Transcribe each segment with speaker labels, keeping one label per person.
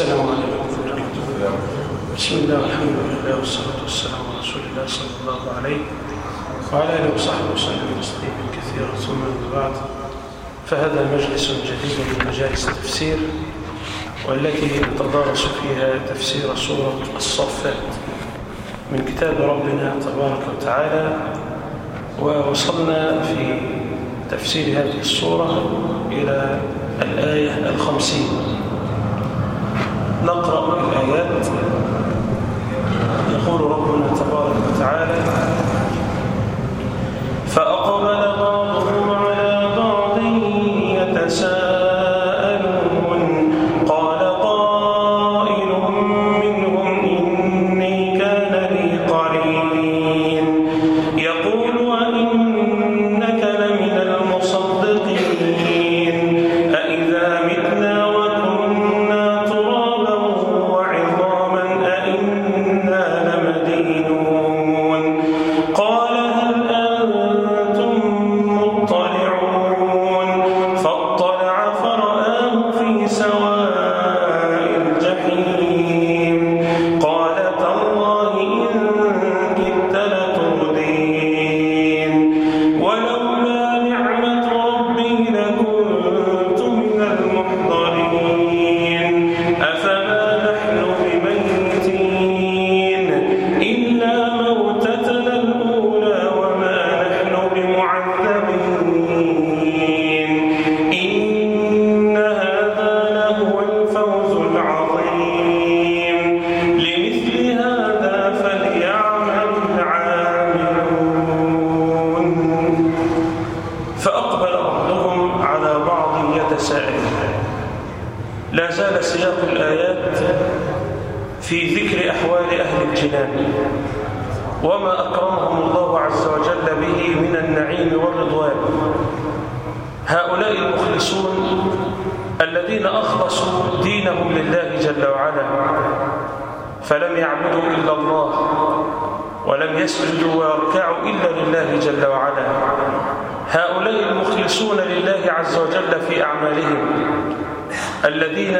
Speaker 1: السلام عليكم ورحمة الله بسم الله والحمد لله والصلاة والسلام على رسول الله صلى الله عليه وعلى آله وصحبه وسلم تسليما كثيرا ثم بعد. فهذا مجلس جديد من مجالس التفسير والتي نتدارس فيها تفسير سورة الصفات من كتاب ربنا تبارك وتعالى. ووصلنا في تفسير هذه السورة إلى الآية الخمسين. نقرأ الآيات يقول ربنا تبارك وتعالى فأقبل بعضهم فلم يعبدوا إلا الله ولم يسجدوا ويركعوا إلا لله جل وعلا. هؤلاء المخلصون لله عز وجل في أعمالهم الذين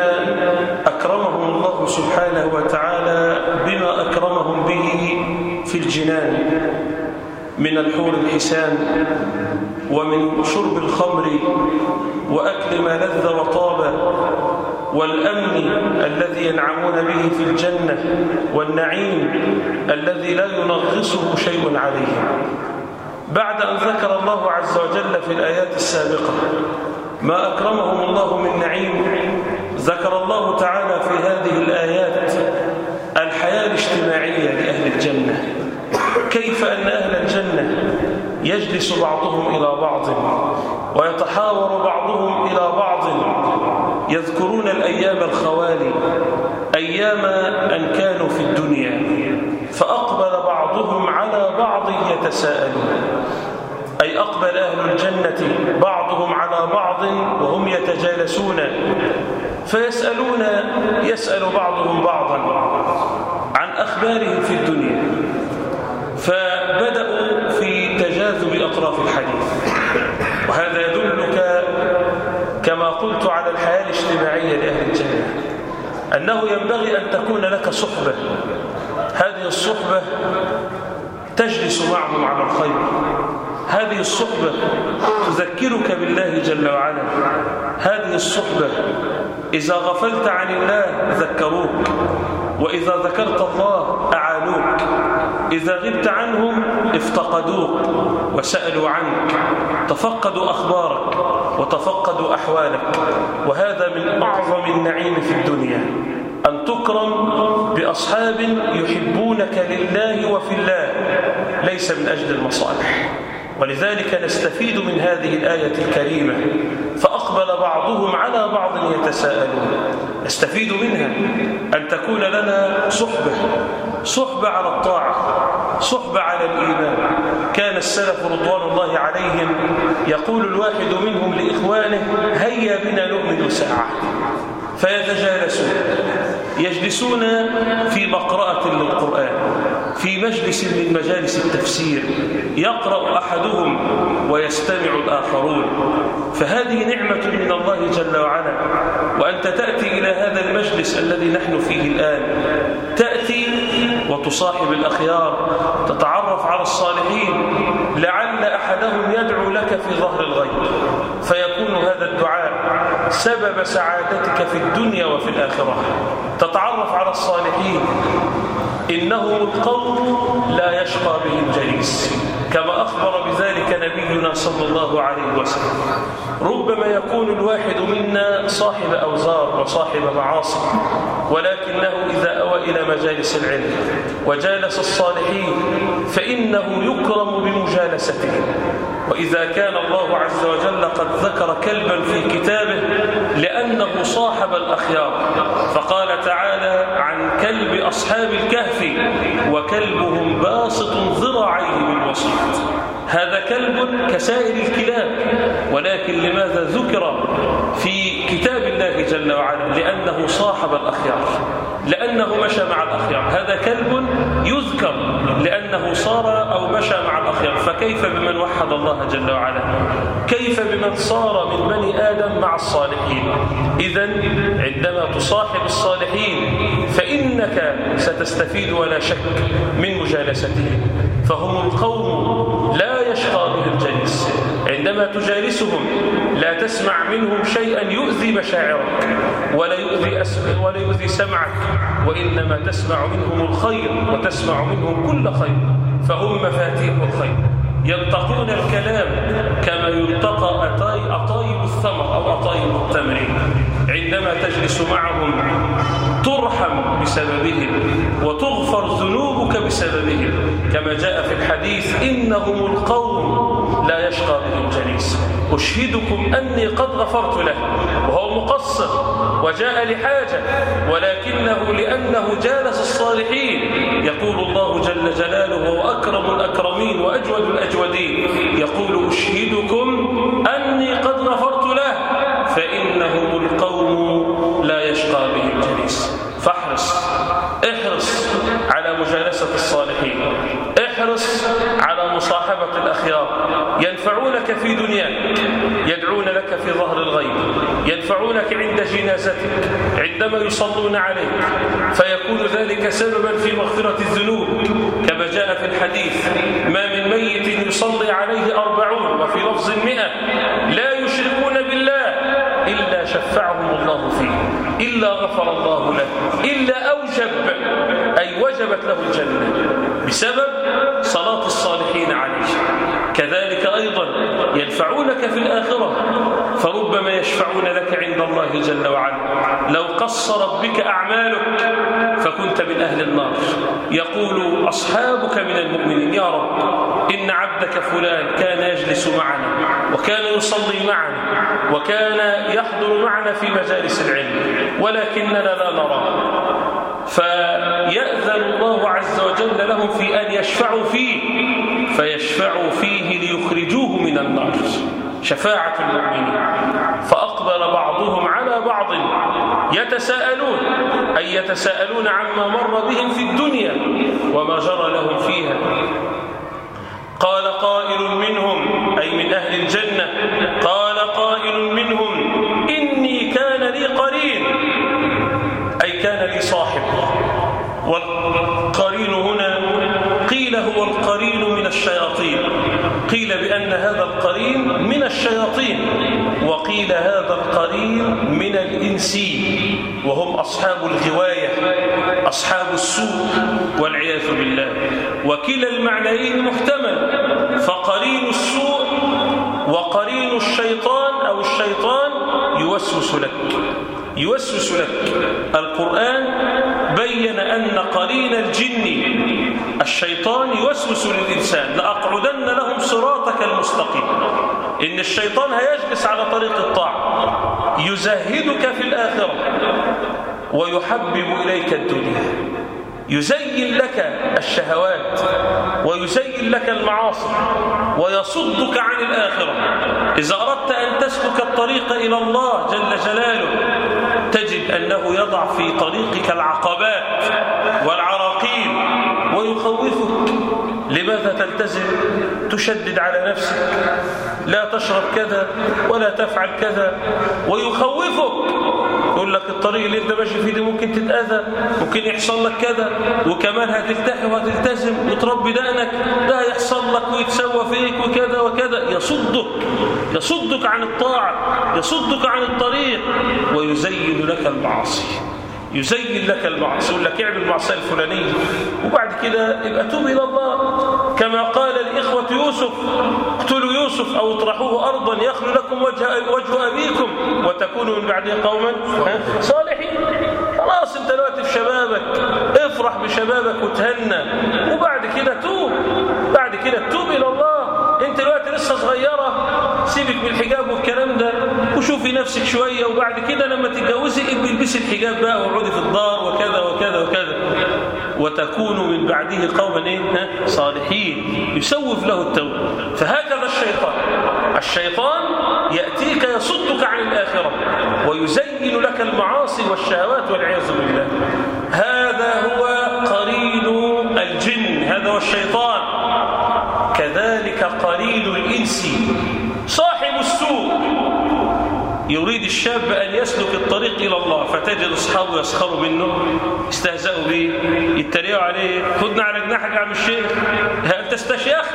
Speaker 1: أكرمهم الله سبحانه وتعالى بما أكرمهم به في الجنان من الحور الحسان ومن شرب الخمر وأكل ما لذ وطاب والأمن الذي ينعمون به في الجنة والنعيم الذي لا ينغصه شيء عليهم بعد أن ذكر الله عز وجل في الآيات السابقة ما أكرمهم الله من نعيم ذكر الله تعالى في هذه الآيات الحياة الاجتماعية لأهل الجنة. كيف أن أهل الجنة يجلس بعضهم إلى بعض ويتحاور بعضهم إلى بعض يذكرون الأيام الخوالي أيام أن كانوا في الدنيا فأقبل بعضهم على بعض يتساءلون. أي أقبل أهل الجنة بعضهم على بعض وهم يتجالسون فيسألون يسأل بعضهم بعضا عن أخبارهم في الدنيا فبدأوا في تجاذب أطراف الحديث. وهذا يدلك كما قلت على الحياة الاجتماعية لأهل الجنة أنه ينبغي أن تكون لك صحبة. هذه الصحبة تجلس معهم على الخير. هذه الصحبة تذكرك بالله جل وعلا. هذه الصحبة إذا غفلت عن الله ذكروك وإذا ذكرت الله أعانوك. إذا غبت عنهم افتقدوك وسألوا عنك تفقدوا أخبارك وتفقدوا أحوالك وهذا من أعظم النعيم في الدنيا. أن تكرم بأصحاب يحبونك لله وفي الله ليس من أجل المصالح. ولذلك نستفيد من هذه الآية الكريمة فأقبل بعضهم على بعض يتساءلون. نستفيد منها أن تكون لنا صحبة صحبة على الطاعة صحبة على الإيمان. كان السلف رضوان الله عليهم. يقول الواحد منهم لإخوانه هيا بنا نؤمن ساعة. فيتجالسون. يجلسون في مقرأة للقرآن في مجلس من مجالس التفسير. يقرأ أحدهم ويستمع الآخرون. فهذه نعمة من الله جل وعلا. وأنت تأتي إلى هذا المجلس الذي نحن فيه الآن. تأتي وتصاحب الأخيار تتعرف على الصالحين لعل أحدهم يدعو لك في ظهر الغيب. فيكون هذا الدعاء سبب سعادتك في الدنيا وفي الآخرة. تتعرف على الصالحين. إنهم القوم لا يشقى بهم جليس. كما أخبر بذلك نبينا صلى الله عليه وسلم. ربما يكون الواحد منا صاحب أوزار وصاحب معاصي ولكنه إذا أوى إلى مجالس العلم وجالس الصالحين فإنه يكرم بمجالستهم وإذا كان الله عز وجل قد ذكر كلبا في كتابه لأنه صاحب الأخيار فقال تعالى عن كلب أصحاب الكهف وكلبهم باسط ذراعيه. بالوسط هذا كلب كسائر الكلاب ولكن لماذا ذكر في كتاب الله جل وعلا لأنه صاحب الأخيار؟ لأنه مشى مع الأخيار. هذا كلب يذكر لأنه صار أو مشى مع الأخيار. فكيف بمن وحد الله جل وعلا؟ كيف بمن صار من بني آدم مع الصالحين؟ إذا عندما تصاحب الصالحين فإنك ستستفيد ولا شك من مجالستهم. فهم القوم لا يشقى بهم الجليس. عندما تجالسهم لا تسمع منهم شيئا يؤذي مشاعرك ولا يؤذي, ولا يؤذي سمعك وإنما تسمع منهم الخير وتسمع منهم كل خير. فهم مفاتيح الخير. يلتقون الكلام كما يلتقى أطايب الثمر أو أطايب التمر عندما تجلس معهم ترحم بسببهم وتغفر ذنوبك بسببهم. كما جاء في الحديث إنهم القوم لا يشقى بهم جليس. أشهدكم أني قد غفرت له وهو مقصر وجاء لحاجة ولكنه لأنه جالس الصالحين. يقول الله جل جلاله وهو أكرم الأكرمين وأجود الأجودين يقول أشهدكم أني قد غفرت له فإنهم القوم لا يشقى بهم جليس فاحرص احرص على مجالسة الصالحين. احرص على مصاحبة الأخيار. ينفعونك في دنياك يدعون لك في ظهر الغيب. ينفعونك عند جنازتك عندما يصلون عليك. فيكون ذلك سببا في مغفرة الذنوب كما جاء في الحديث ما من ميت يصلي عليه أربعون وفي لفظ مئة لا شفعهم الله فيه. إلا غفر الله له. إلا أوجب. أي وجبت له الجنة. بسبب صلاة الصالحين عليه. كذلك أيضا ينفعونك في الآخرة فربما يشفعون لك عند الله جل وعلا. لو قصرت بك أعمالك فكنت من أهل النار. يقول أصحابك من المؤمنين يا رب إن عبدك فلان كان يجلس معنا وكان يصلي معنا وكان يحضر معنا في مجالس العلم ولكننا لا نراه. فيأذن الله عز وجل لهم في أن يشفعوا فيه. فيشفعوا فيه ليخرجوه من النار. شفاعة المؤمنين. فأقبل بعضهم على بعض يتساءلون أي يتساءلون عما مر بهم في الدنيا وما جرى لهم فيها. قال قائل منهم أي من أهل الجنة قال قائل منهم إني كان لي قرين أي كان لي صاحب والقرين هنا قيل هو القرين من الشياطين قيل بأن هذا القرين من الشياطين وقيل هذا القرين من الإنسي وهم أصحاب الغواية أصحاب السوء والعياذ بالله. وكلا المعنيين محتمل فقرين السوء وقرين الشيطان أو الشيطان يوسوس لك. يوسوس لك. القرآن بين أن قرين الجن الشيطان يوسوس للإنسان لأقعدن لهم صراطك المستقيم. إن الشيطان هيجلس على طريق الطاعة يزهدك في الآخرة ويحبب إليك الدنيا. يزين لك الشهوات ويزين لك المعاصي ويصدك عن الآخرة. إذا أردت أن تسلك الطريق إلى الله جل جلاله تجد أنه يضع في طريقك العقبات والعراقيل ويخوفك. لماذا تلتزم؟ تشدد على نفسك. لا تشرب كذا ولا تفعل كذا. ويخوفك. يقول لك الطريق اللي انت ماشي فيه دي ممكن تتأذى ممكن يحصل لك كذا. وكمان هتلتحي وهتلتزم. وتربي دقنك. ده هيحصل لك ويتسوى فيك وكذا وكذا. يصدك. يصدك عن الطاعة. يصدك عن الطريق. ويزين لك المعاصي. يزين لك المعصية يقول لك اعمل المعصية الفلانية. وبعد كده يبقى توب إلى الله. كما قال لإخوة يوسف اقتلوا يوسف أو اطرحوه أرضا يخلو لكم وجه, وجه أبيكم وتكونوا من بعده قوما صالحين. خلاص انت دلوقتي في شبابك. افرح بشبابك وتهنى. وبعد كده توب. بعد كده توب إلى الله انت دلوقتي لسه صغيرة سيبك من الحجاب والكلام ده وشوفي نفسك شوية وبعد كده لما تتجوزي ابقي البسي الحجاب بقى واقعدي في الدار وكذا وكذا وكذا. وتكونوا من بعده قوما إيه؟ صالحين. يسوف له التوبة. فهكذا الشيطان. الشيطان يأتيك يصدك عن الآخرة ويزين لك المعاصي والشهوات والعياذ بالله. هذا هو قرين الجن. هذا هو الشيطان كذلك قليل الإنس صاحب السوء يريد الشاب أن يسلك الطريق إلى الله فتجد أصحابه يسخروا منه يستهزئوا به يتريقوا عليه خدنا على جناحك يا عم الشيخ أنت استشيخت؟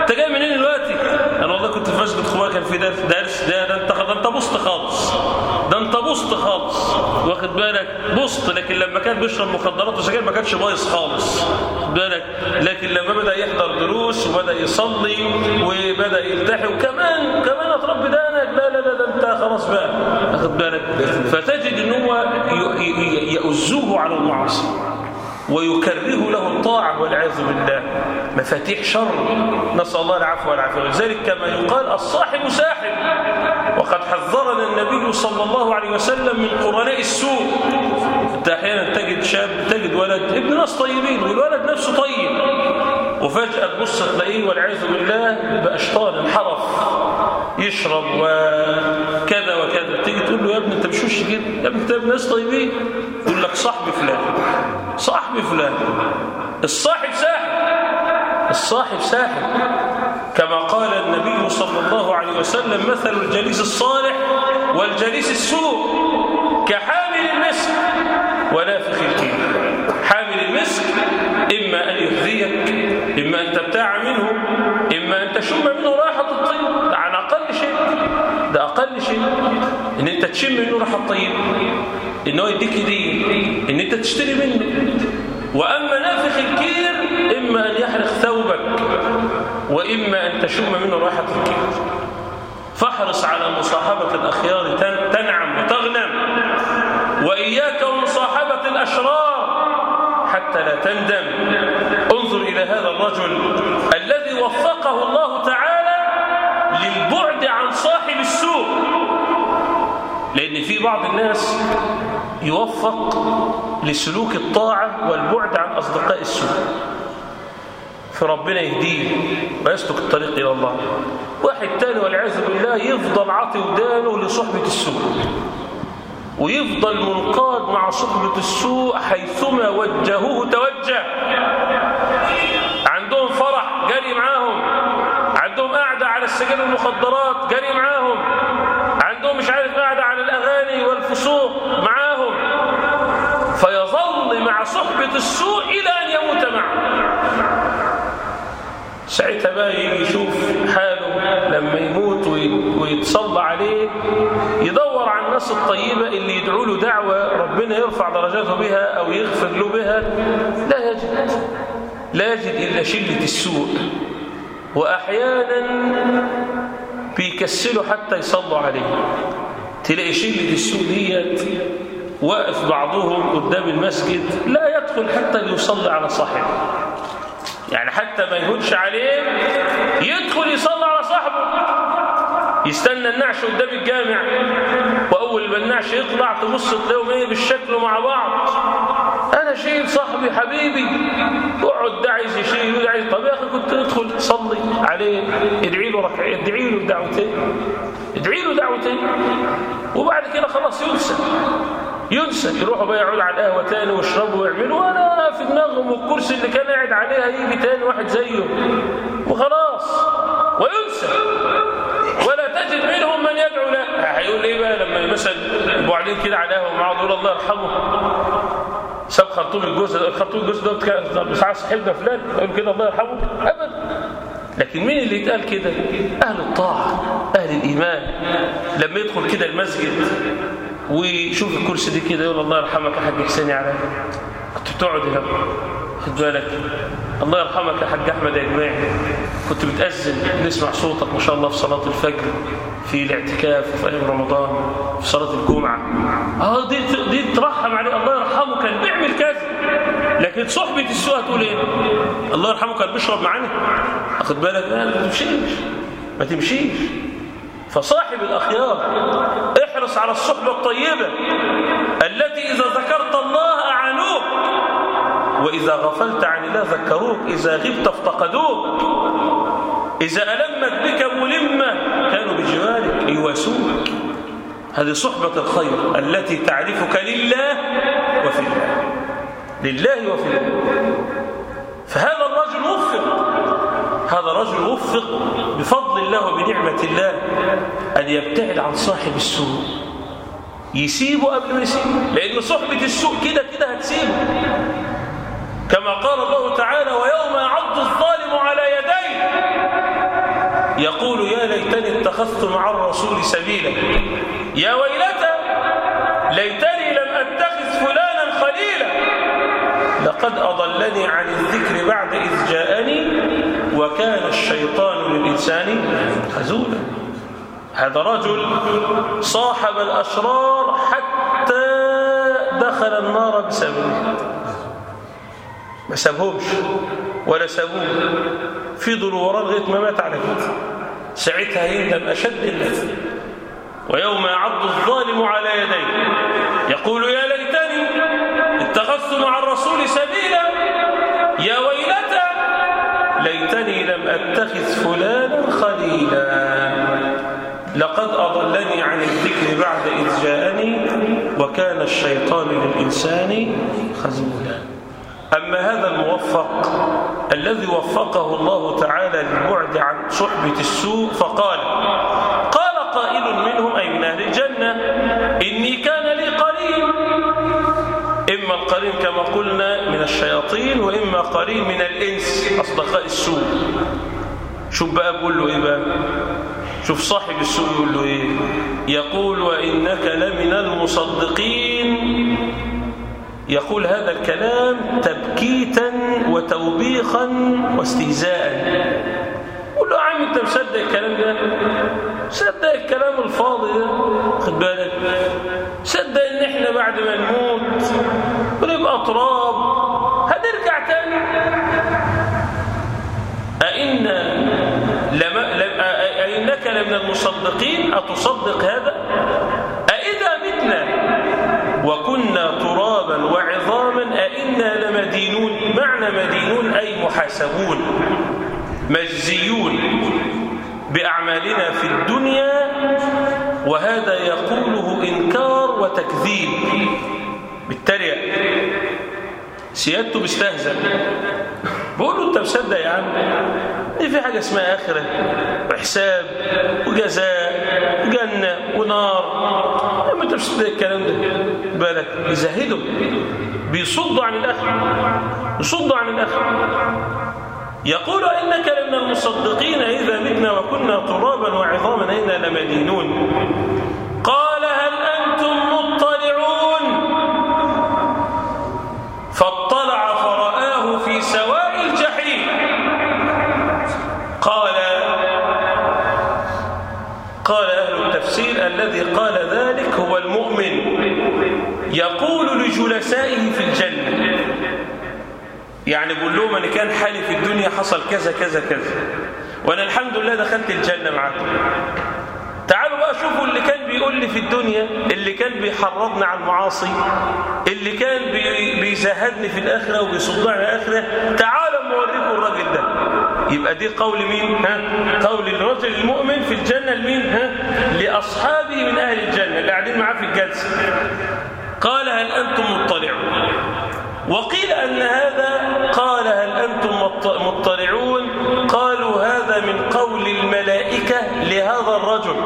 Speaker 1: أنت جاي منين دلوقتي؟ أنا والله كنت في مسجد خواه كان في درس ده ده أنت ده أنت بسط خالص ده أنت بسط خالص. واخد بالك؟ بسط لكن لما كان بيشرب مخدرات وسجاير ما كانش بايظ خالص. واخد بالك؟ لكن لما بدأ يحضر دروس وبدأ يصلي وبدأ يلتحي وكمان كمان اتربي دانك لا لا لا ده أنت خلاص بقى واخد بالك فتجد إن هو يؤزوه على المعاصي ويكره له الطاعة والعياذ بالله. مفاتيح شر. نسأل الله العفو والعافية. ولذلك كما يقال الصاحب ساحب. وقد حذرنا النبي صلى الله عليه وسلم من قرناء السوء. انت أحيانا تجد شاب تجد ولد ابن ناس طيبين والولد نفسه طيب. وفجأة تبص تلاقيه والعياذ بالله بقى شيطان انحرف. يشرب وكذا وكذا. تيجي تقول له يا ابني انت مش وش كده؟ يا ابني انت ابن ناس طيبين. يقول لك صاحبي فلان صاحبي فلان. الصاحب ساحب. الصاحب ساحب. كما قال النبي صلى الله عليه وسلم مثل الجليس الصالح والجليس السوء كحامل المسك ونافخ الكيل. حامل المسك إما أن يحذيك إما أن تبتاع منه إما أن تشم منه رائحة الطيب ده عن أقل شيء ده أقل شيء إن أنت تشم منه رائحة الطيب إن هو يديك هدية إن أنت تشتري منه. وأما نافخ الكير إما أن يحرق ثوبك وإما أن تشم منه رائحة الكير. فاحرص على مصاحبة الأخيار تنعم وتغنم وإياك ومصاحبة الأشرار حتى لا تندم. انظر إلى هذا الرجل الذي وفقه الله تعالى لأن في بعض الناس يوفق لسلوك الطاعة والبعد عن أصدقاء السوء. فربنا يهديه ويسلك الطريق إلى الله. واحد تاني والعياذ بالله يفضل عاطي ودانه لصحبة السوء. ويفضل منقاد مع صحبة السوء حيثما وجهوه توجه. عندهم فرح جري معاهم. عندهم قاعدة على السجن المخدرات جري معاهم. عندهم مش عارف قاعدة والفسوق معاهم. فيظل مع صحبة السوء إلى أن يموت معه. ساعتها بقى يجي يشوف حاله لما يموت ويتصلى عليه يدور على الناس الطيبة اللي يدعوا له دعوة ربنا يرفع درجاته بها أو يغفر له بها. لا يجد. لا يجد إلا شلة السوء. وأحيانا بيكسلوا حتى يصلوا عليه. تلاقي شلة السوء ديت واقف بعضهم قدام المسجد لا يدخل حتى ليصلي على صاحبه. يعني حتى ما يهدش عليه يدخل يصلي على صاحبه. يستنى النعش قدام الجامع وأول ما النعش يطلع تبص تلاقيهم إيه بالشكل مع بعض. أنا شيل صاحبي حبيبي. أقعد يشيل وده عايز طب يا أخي كنت ادخل تصلي عليه ادعي له ركعتين ادعي له دعوتين ادعي له دعوتين. وبعد كده خلاص ينسى ينسى. يروحوا بقى يقعدوا على القهوة تاني ويشربوا ويعملوا. ولا في دماغهم والكرسي اللي كان قاعد عليها يجي تاني واحد زيه. وخلاص وينسى. ولا تجد منهم من يدعو له. هيقول إيه بقى لما مثلا يبقوا قاعدين كده على القهوة ومعاه يقول الله يرحمه؟ ساب خرطوم الجوز خرطوم الجوز ده مش عارف صاحبنا فلان يقول كده الله يرحمه. ابدا. لكن مين اللي يتقال كده؟ أهل الطاعة أهل الإيمان. لما يدخل كده المسجد ويشوف الكرسي دي كده يقول الله يرحمك يا حاج حسين على كنت بتقعد هنا. خد بالك. الله يرحمك يا حاج أحمد يا جماعي كنت بتاذن نسمع صوتك ما شاء الله في صلاة الفجر في الاعتكاف في أيام رمضان في صلاة الجمعة. آه دي دي ترحم عليه الله يرحمه كان بيعمل كذا. لكن صحبة السوء هتقول إيه؟ الله يرحمه كان بيشرب معانا. واخد بالك. لا ما تمشيش. ما تمشيش. فصاحب الأخيار احرص على الصحبة الطيبة التي إذا ذكرت الله أعانوك. وإذا غفلت عن الله ذكروك إذا غبت افتقدوك. إذا ألمت بك ملمة كانوا بجوارك يواسوك. هذه صحبة الخير التي تعرفك لله وفي الله. لله وفي الله. فهذا الرجل وفق. هذا الرجل وفق بفضل الله وبنعمة الله أن يبتعد عن صاحب السوء. يسيبه قبل ما يسيبه لأن صحبة السوء كده كده هتسيبه كما قال الله تعالى ويوم يعض الظالم على يديه. يقول يا ليتني اتخذت مع الرسول سبيلا. يا ويلتى ليتني لم أتخذ فلانا خليلا. لقد أضلني عن الذكر بعد إذ جاءني وكان الشيطان للإنسان خزولا هذا رجل صاحب الأشرار حتى دخل النار بسببه. ما سابهمش ولا سابوه. فضلوا وراه لغايه ما مات على كده ساعتها يندم أشد الندم ويوم يعض الظالم على يديه. يقول يا ليتني اتخذت مع الرسول سبيلا. يا ويلتى ليتني لم أتخذ فلانا خليلا. لقد أضلني عن الذكر بعد إذ جاءني وكان الشيطان للإنسان خذولا. أما هذا الموفق الذي وفقه الله تعالى للبعد عن صحبة السوء فقال قال قائل منهم أي من أهل الجنة إني كان لي قرين. إما القرين كما قلنا من الشياطين وإما قرين من الإنس أصدقاء السوء. شوف بقى بقول له إيه بقى؟ شوف صاحب السوء يقول له إيه؟ يقول وإنك لمن المصدقين. يقول هذا الكلام تبكيتا وتوبيخا واستهزاء. قول له يا عم انت مصدق الكلام ده؟ صدق الكلام الفاضي ده. خد بالك. صدق ان إحنا بعد ما نموت ونبقى تراب. هنرجع تاني. أئن لما أئنك لمن المصدقين؟ أتصدق هذا؟ وكنا ترابا وعظاما أئنا لمدينون. معنى مدينون أي محاسبون. مجزيون بأعمالنا في الدنيا وهذا يقوله إنكار وتكذيب. بالتريق سيادته بيستهزأ بقول له أنت مصدق يا عم؟ إيه في حاجة اسمها آخرة وحساب وجزاء وجنة ونار. أنت مصدق الكلام ده. بالك. يزهدوا بيصدوا عن الاخره يصدوا عن الاخره يقول إنك لمن المصدقين إذا متنا وكنا ترابا وعظاما إنا لمدينون. يقول لجلسائه في الجنة. يعني بقول لهم أنا كان حالي في الدنيا حصل كذا كذا كذا. وأنا الحمد لله دخلت الجنة معكم تعالوا بقى شوفوا اللي كان بيقول لي في الدنيا اللي كان بيحرضنا على المعاصي اللي كان بي بيزهدني في الآخرة وبيصدني على الآخرة. تعالوا أما أوريكم الراجل ده. يبقى دي قول مين؟ ها؟ قول الرجل المؤمن في الجنة لمين؟ ها؟ لأصحابه من أهل الجنة اللي قاعدين معاه في الجلسة. قال هل أنتم مطلعون؟ وقيل أن هذا قال هل أنتم مطلعون؟ قالوا هذا من قول الملائكة لهذا الرجل.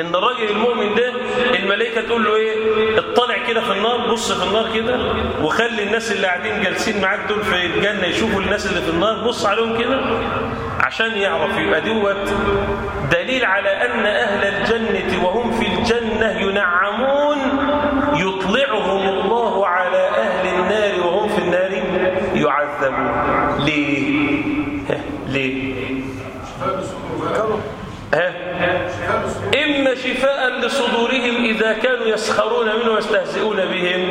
Speaker 1: إن الراجل المؤمن ده الملائكة تقول له إيه؟ اطلع كده في النار بص في النار كده وخلي الناس اللي قاعدين جالسين معاك دول في الجنة يشوفوا الناس اللي في النار بص عليهم كده عشان يعرف يبقى دوت دليل على أن أهل الجنة وهم في الجنة ينعمون يطلعهم الله على أهل النار وهم في النار يعذبون. ليه؟ ليه؟ إما شفاء لصدورهم إذا كانوا يسخرون منه ويستهزئون بهم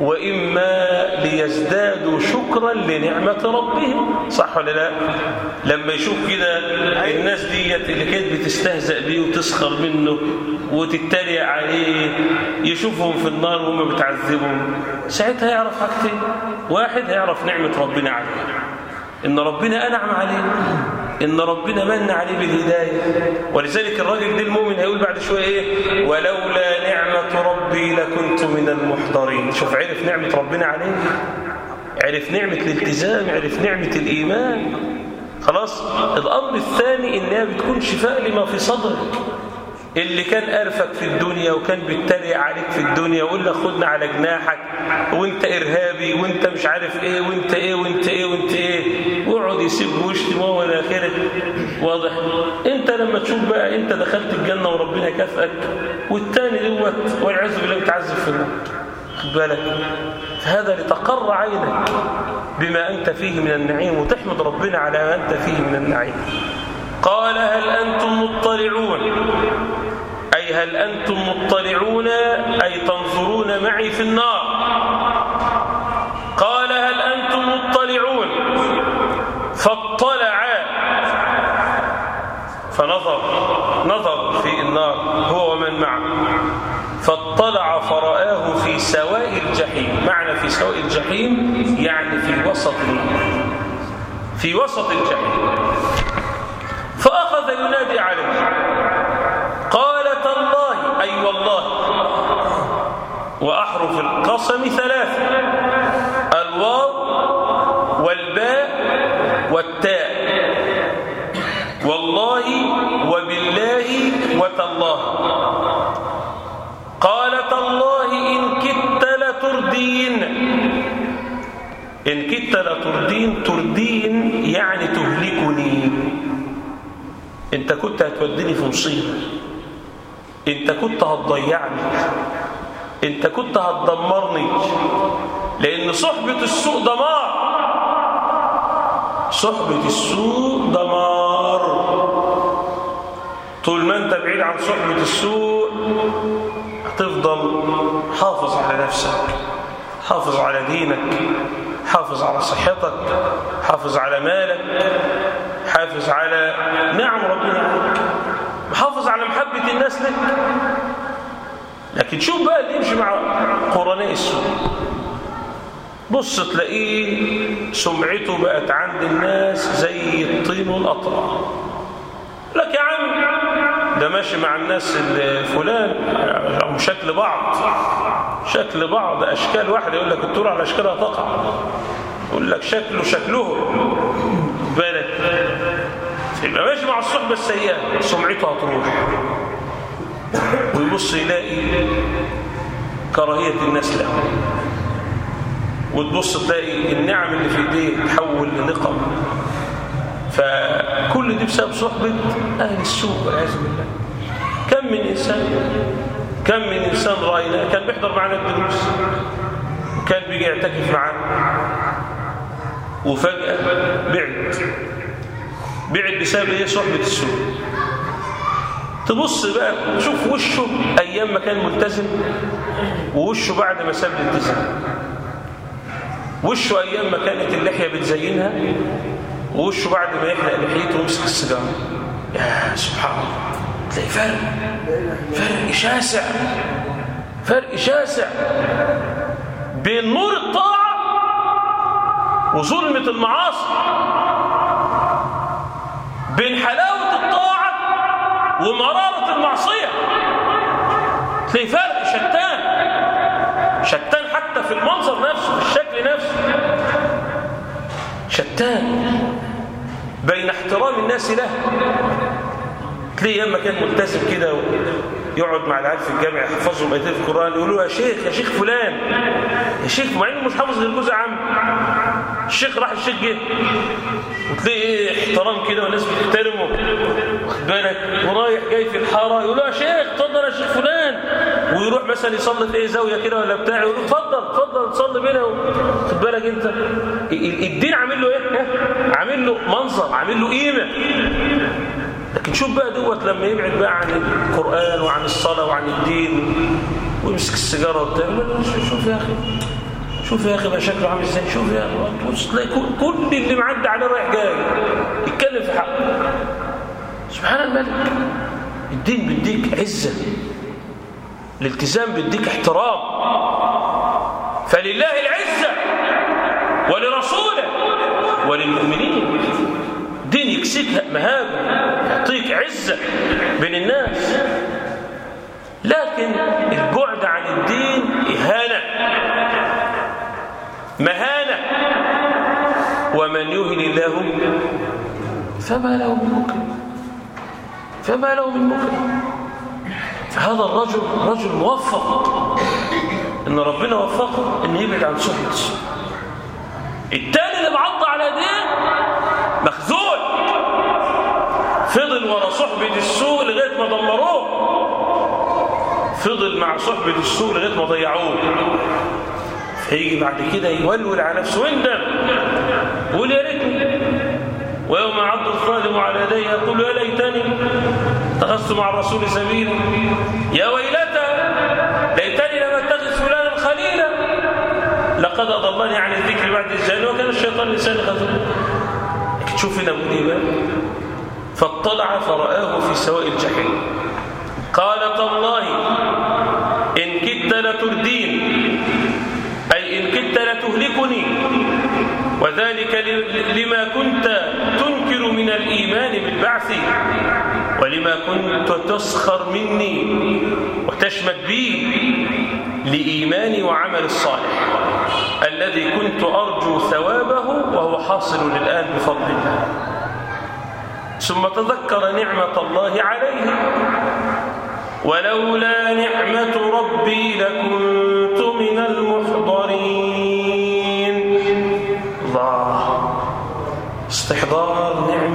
Speaker 1: وإما ليزدادوا شكرا لنعمة ربهم. صح ولا لا؟ لما يشوف كده الناس ديت اللي كانت بتستهزأ بيه وتسخر منه وتتريق عليه يشوفهم في النار وهم بتعذبهم ساعتها يعرف حاجتين. واحد هيعرف نعمة ربنا عليه إن ربنا أنعم عليه. إن ربنا من عليه بالهداية ولذلك الراجل دي المؤمن هيقول بعد شوية إيه؟ ولولا نعمة ربي لكنت من المحضرين. شوف عرف نعمة ربنا عليه؟ عرف نعمة الالتزام عرف نعمة الإيمان. خلاص؟ الأمر الثاني إنها بتكون شفاء لما في صدرك. اللي كان قرفك في الدنيا وكان بيتريق عليك في الدنيا ويقول لك خدنا على جناحك وانت إرهابي وانت مش عارف إيه وانت إيه وانت إيه وانت إيه. ويقعد يسيب ويشتم هو إلى آخره. واضح؟ إنت لما تشوف بقى إنت دخلت الجنة وربنا كافئك والتاني دوت والعياذ بالله متعذب في النار. خد بالك؟ هذا لتقر عينك بما أنت فيه من النعيم وتحمد ربنا على ما أنت فيه من النعيم. قال هل أنتم مطلعون؟ أي هل أنتم مطلعون أي تنظرون معي في النار؟ قال هل أنتم مطلعون؟ فاطلع. فنظر نظر في النار هو ومن معه. فاطلع فرآه في سواء الجحيم. معنى في سواء الجحيم يعني في وسط في وسط الجحيم. فأخذ ينادي عليه قال تالله أي والله وأحرف القسم ثلاثة الواو والباء والتاء. والله وبالله وتالله. قال تالله إن كدت لتردين. إن كدت لتردين تردين يعني تهلكني. انت كنت هتوديني في مصيبة. انت كنت هتضيعني. انت كنت هتدمرني. لأن صحبة السوء دمار. صحبة السوء دمار. طول ما انت بعيد عن صحبة السوء هتفضل حافظ على نفسك حافظ على دينك حافظ على صحتك حافظ على مالك حافظ على نعم ربنا عليك محافظ على محبة الناس لك. لكن شوف بقى اللي يمشي مع قرناء السوء بص تلاقيه سمعته بقت عند الناس زي الطين والأطرع لك يا عم ده ماشي مع الناس فلان أو شكل بعض شكل بعض أشكال واحدة يقول لك الطول على أشكالها تقع. يقول لك شكله شكله. بالك؟ يبقى ماشي مع الصحبة السيئة سمعته هتروح. ويبص يلاقي كراهية الناس له. وتبص تلاقي النعم اللي في إيديه تحول لنقم. فكل دي بسبب صحبة أهل السوء والعياذ بالله. كم من إنسان كم من إنسان رأينا كان بيحضر معنا الدروس. وكان بيجي يعتكف معانا وفجأة بعد بعد بسبب إيه؟ صحبة السوء تبص بقى شوف وشه أيام ما كان ملتزم ووشه بعد ما ساب الالتزام وشه أيام ما كانت اللحية بتزينها ووشه بعد ما يحلق لحيته ويمسك السيجارة. يا سبحان الله. تلاقي فرق فرق شاسع فرق شاسع بين نور الطاعة وظلمة المعاصي بين حلاوة الطاعة ومرارة المعصية. تلاقي فرق شتان. شتان حتى في المنظر نفسه في الشكل نفسه. شتان. بين احترام الناس له. تلاقيه أما كان ملتزم كده يقعد مع العيال في الجامع يحفظهم ايات في القرآن يقولوا يا شيخ يا شيخ فلان. يا شيخ مع إنه مش حافظ غير جزء عام. الشيخ راح الشيخ جه. وتلاقي إيه، احترام كده والناس بتحترمه. بالك ورايح جاي في الحارة يقول له يا شيخ اتفضل يا شيخ فلان. ويروح مثلا يصلي في إيه زاوية كده ولا بتاع يقول له اتفضل اتفضل تصلي بينا خد بالك أنت. الدين عامل له إيه؟ عامل له منظر عامل له قيمة. لكن شوف بقى دوت لما يبعد بقى عن القرآن وعن الصلاة وعن الدين ويمسك السيجارة وبتاع. شوف يا أخي شوف يا أخي بقى شكله عامل إزاي. شوف يا بص تلاقي كل اللي معدي عليه رايح جاي. يتكلم في حقه سبحان الملك الدين بيديك عزة. الالتزام بيديك احترام. فلله العزة ولرسوله وللمؤمنين. دين يكسيك مهابة يعطيك عزة بين الناس. لكن البعد عن الدين إهانة. مهانة. ومن يهن الله فما له من فما له من مكرم فهذا الرجل رجل موفق. إن ربنا وفقه إن يبعد عن صحبة السوء التاني اللي معض على دين مخذول فضل ورا صحبة السوء لغاية ما دمروه. فضل مع صحبة السوء لغاية ما ضيعوه. فيجي بعد كده يولول على نفسه. ويندم يقول يا ريتني. ويوم عض الظالم على يديه يقول يا ليتني اتخذت مع الرسول سبيلا. يا ويلتى ليتني لم اتخذ فلانا خليلا. لقد أضلني عن الذكر بعد الجهل وكان الشيطان لسان خذولا تشوف هنا ابو إيه فاطلع فرآه في سواء الجحيم. قال تالله إن كدت لتردين أي إن كدت لتهلكني وذلك لما كنت تنكر من الإيمان بالبعث. ولما كنت تسخر مني وتشمت بي لإيماني وعمل الصالح الذي كنت أرجو ثوابه وهو حاصل الآن بفضل الله. ثم تذكر نعمة الله عليه ولولا نعمة ربي لكنت من المحضرين. الله استحضار نعمة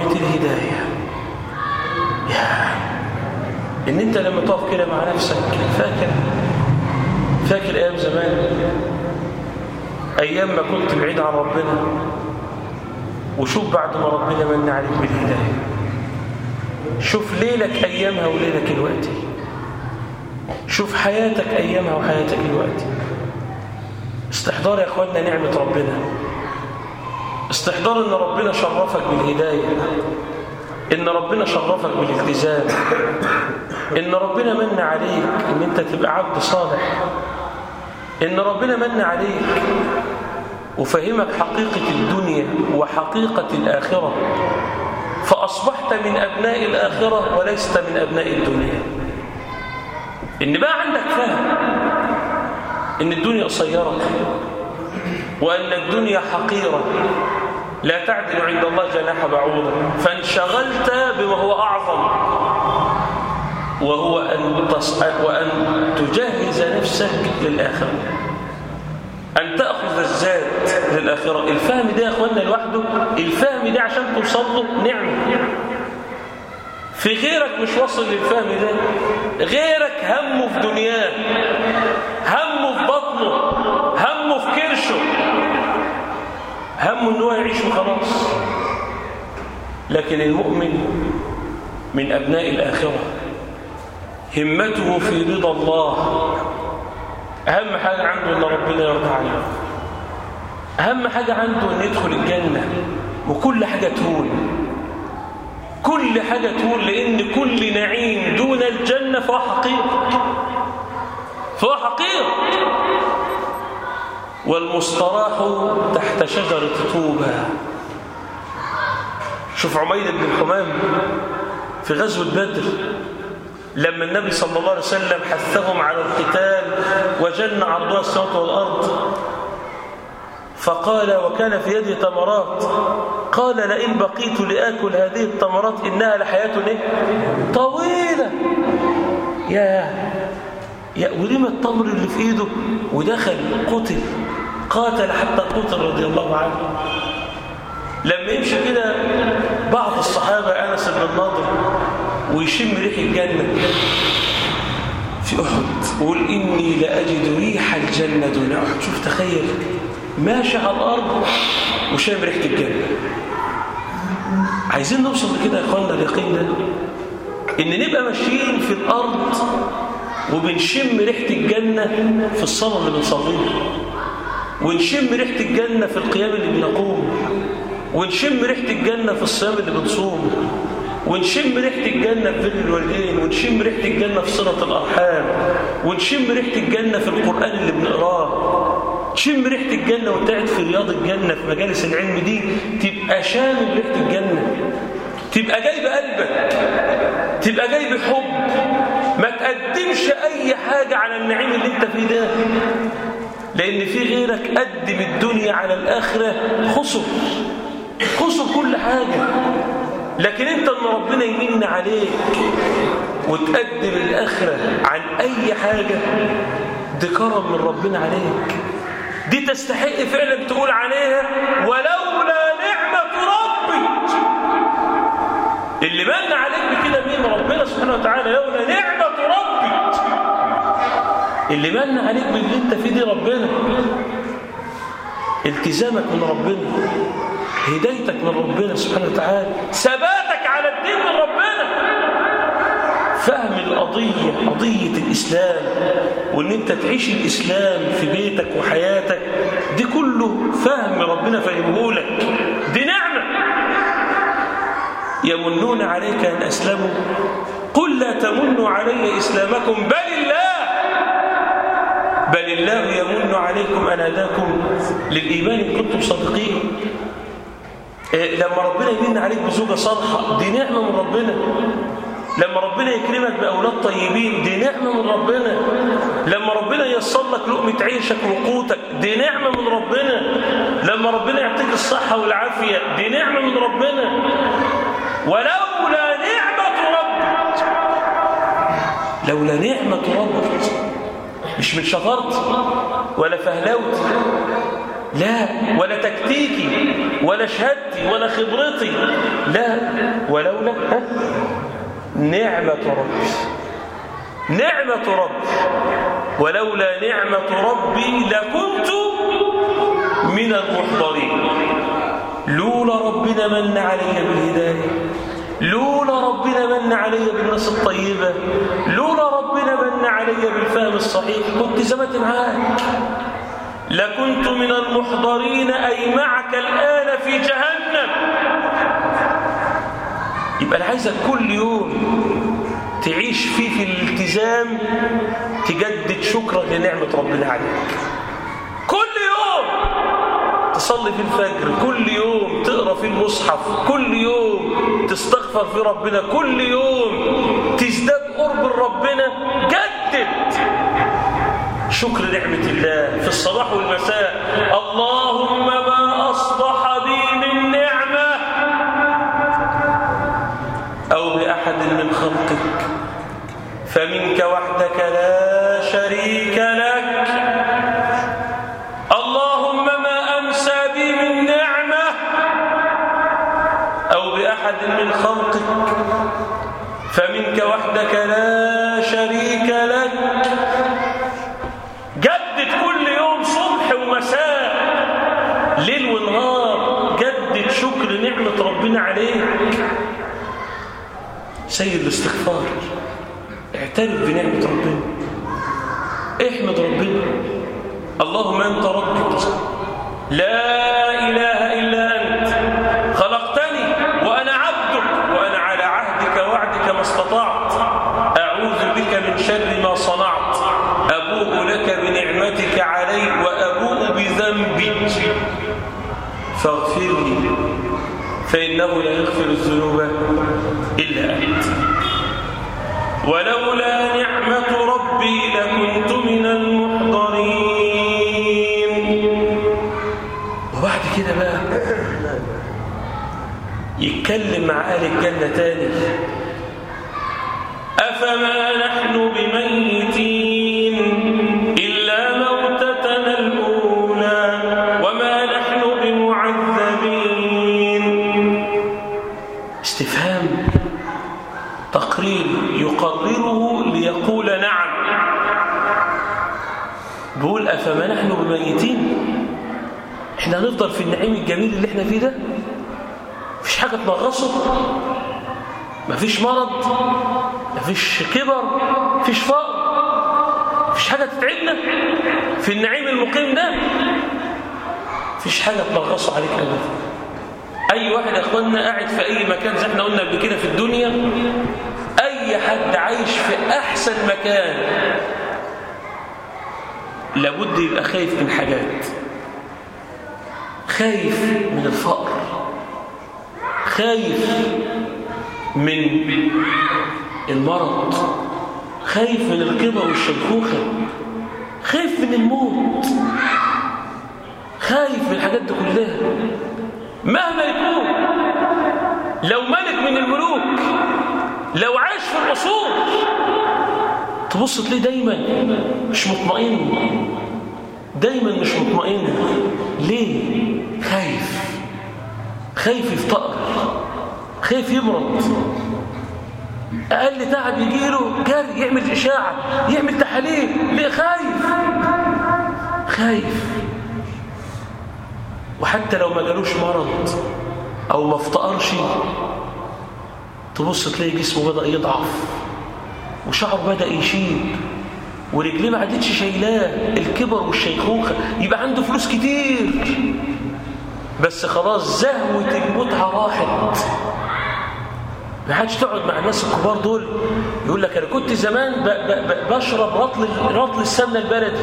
Speaker 1: يا إن أنت لما تقف كده مع نفسك فاكر؟ فاكر أيام زمان؟ أيام ما كنت بعيد عن ربنا. وشوف بعد ما ربنا من عليك بالهداية. شوف ليلك أيامها وليلك الوقت. شوف حياتك أيامها وحياتك الوقت. استحضار يا أخواننا نعمة ربنا. استحضار أن ربنا شرفك بالهداية. إن ربنا شرفك بالالتزام. إن ربنا من عليك إن أنت تبقى عبد صالح. إن ربنا من عليك وفهمك حقيقة الدنيا وحقيقة الآخرة. فأصبحت من أبناء الآخرة وليست من أبناء الدنيا. إن بقى عندك فهم إن الدنيا قصيرة وأن الدنيا حقيرة لا تعدل عند الله جناح بعوضة. فانشغلت بما هو أعظم. وهو أن, وأن تجهز نفسك للآخرة. أن تأخذ الزاد للآخرة. الفهم ده يا أخوانا لوحده الفهم ده عشان له نعمة. في غيرك مش واصل للفهم ده. غيرك همه في دنياه همه في بطنه همه في كرشه همه ان هو يعيش وخلاص. لكن المؤمن من أبناء الآخرة همته في رضا الله. أهم حاجة عنده أن ربنا يرضى عليه أهم حاجة عنده أن يدخل الجنة. وكل حاجة تهون. كل حاجة تهون لأن كل نعيم دون الجنة فهو حقير. فهو حقير. والمستراح تحت شجرة طوبى. شوف عمير بن الحمام في غزوة بدر لما النبي صلى الله عليه وسلم حثهم على القتال وجن عرضها السماوات والأرض فقال وكان في يده تمرات قال لئن بقيت لآكل هذه التمرات إنها لحياة إيه؟ طويلة. يا ورمى التمر اللي في إيده؟ ودخل قتل قاتل حتى قتل رضي الله عنه. لما يمشي كده بعض الصحابة أنس بن النضر ويشم ريح الجنة في أحد ويقول إني لأجد ريح الجنة دون أحد. شوف تخيل ماشي على الأرض وشام ريحة الجنة. عايزين نوصل لكده يا إخواننا اليقين ده؟ إن نبقى ماشيين في الأرض وبنشم ريحة الجنة في الصلاة اللي بنصليها. ونشم ريحة الجنة في القيام اللي بنقوم. ونشم ريحة الجنة في الصيام اللي بنصوم. ونشم ريحة الجنة في بر الوالدين. ونشم ريحة الجنة في صلة الأرحام. ونشم ريحة الجنة في القرآن اللي بنقراه. تشم ريحة الجنة وانت قاعد في رياض الجنة في مجالس العلم دي تبقى شامل ريحة الجنة. تبقى جايب قلبك. تبقى جايب حب. ما تقدمش أي حاجة على النعيم اللي أنت فيه ده. لأن في غيرك قدم الدنيا على الآخرة خسر خسر كل حاجة. لكن أنت ان ربنا يمن عليك وتقدم الآخرة عن أي حاجة دي كرم من ربنا عليك. دي تستحق فعلا تقول عليها ولولا اللي من عليك بكده مين؟ ربنا سبحانه وتعالى. لولا نعمة ربي. اللي من عليك باللي انت فيه دي ربنا. التزامك من ربنا. هدايتك من ربنا سبحانه وتعالى. ثباتك على الدين من ربنا. فهم القضية قضية الإسلام. وإن أنت تعيش الإسلام في بيتك وحياتك. دي كله فهم ربنا فهمه لك يمنون عليك أن أسلموا. قل لا تمنوا علي إسلامكم. بل الله بل الله يمن عليكم أن هداكم للإيمان إن كنتم صادقين. إيه لما ربنا يمن عليك بزوجة صالحة دي نعمة من ربنا. لما ربنا يكرمك بأولاد طيبين دي نعمة من ربنا. لما ربنا ييسر لك لقمة عيشك وقوتك دي نعمة من ربنا. لما ربنا يعطيك الصحة والعافية دي نعمة من ربنا. ولولا نعمة ربك. لولا نعمة ربك. مش من شطارتي ولا فهلوتي. لا ولا تكتيكي ولا شهادتي ولا خبرتي. لا ولولا نعمة ربي. نعمة ربي. ولولا نعمة ربي لكنت من المحضرين. لولا ربنا من علي بالهداية. لولا ربنا من علي بالناس الطيبة لولا ربنا من علي بالفهم الصحيح كنت زمت معاك. لكنت من المحضرين أي معك الآن في جهنم. يبقى أنا عايزك كل يوم تعيش فيه في الالتزام تجدد شكرا لنعمة ربنا عليك. كل يوم تصلي في الفجر كل يوم تقرأ في المصحف كل يوم تستغفر في ربنا كل يوم تزداد قرب ربنا جدد. شكر نعمة الله في الصباح والمساء. اللهم ما أصبح بي من نعمة أو بأحد من خلقك فمنك وحدك لا شريك لك اللهم ما أمسى بي من نعمة أو بأحد من خلقك فمنك وحدك لا شريك لك. جدد كل يوم صبح ومساء ليل ونهار. جدد شكر نعمة ربنا عليك. سيد الاستغفار اعترف بنعمة ربنا. احمد ربنا. اللهم أنت ربي لا إله فاغفر لي فإنه لا يغفر الذنوب إلا أنت. ولولا نعمة ربي لكنت من المحضرين. وبعد كده بقى يتكلم مع أهل الجنة تاني. أفما نحن بميتين؟ إحنا هنفضل في النعيم الجميل اللي إحنا فيه ده؟ مفيش حاجة تنغصه. مفيش مرض مفيش كبر مفيش فقر مفيش حاجة تتعبنا في النعيم المقيم ده. مفيش حاجة تنغصه عليك أبدا. أي واحد يا أخواننا قاعد في أي مكان زي إحنا قلنا قبل كده في الدنيا أي حد عايش في أحسن مكان لابد يبقى خايف من حاجات. خايف من الفقر. خايف من المرض. خايف من الكبر والشيخوخة. خايف من الموت. خايف من الحاجات دي كلها. مهما يكون لو ملك من الملوك لو عاش في العصور تبص تلاقيه دايما مش مطمئن. دايما مش مطمئن. ليه؟ خايف. خايف يفتقر. خايف يمرض. أقل تعب يجيله جري يعمل إشاعة يعمل تحاليل. ليه؟ خايف. خايف. وحتى لو ما جالوش مرض أو ما افتقرش تبص تلاقي جسمه بدأ يضعف وشعره بدأ يشيب. ورجليه ما عادتش شايلاه الكبر والشيخوخة يبقى عنده فلوس كتير. بس خلاص زهوة المتعة راحت. ما حدش تقعد مع الناس الكبار دول. يقول لك أنا كنت زمان بشرب رطل رطل السمنة البلدي.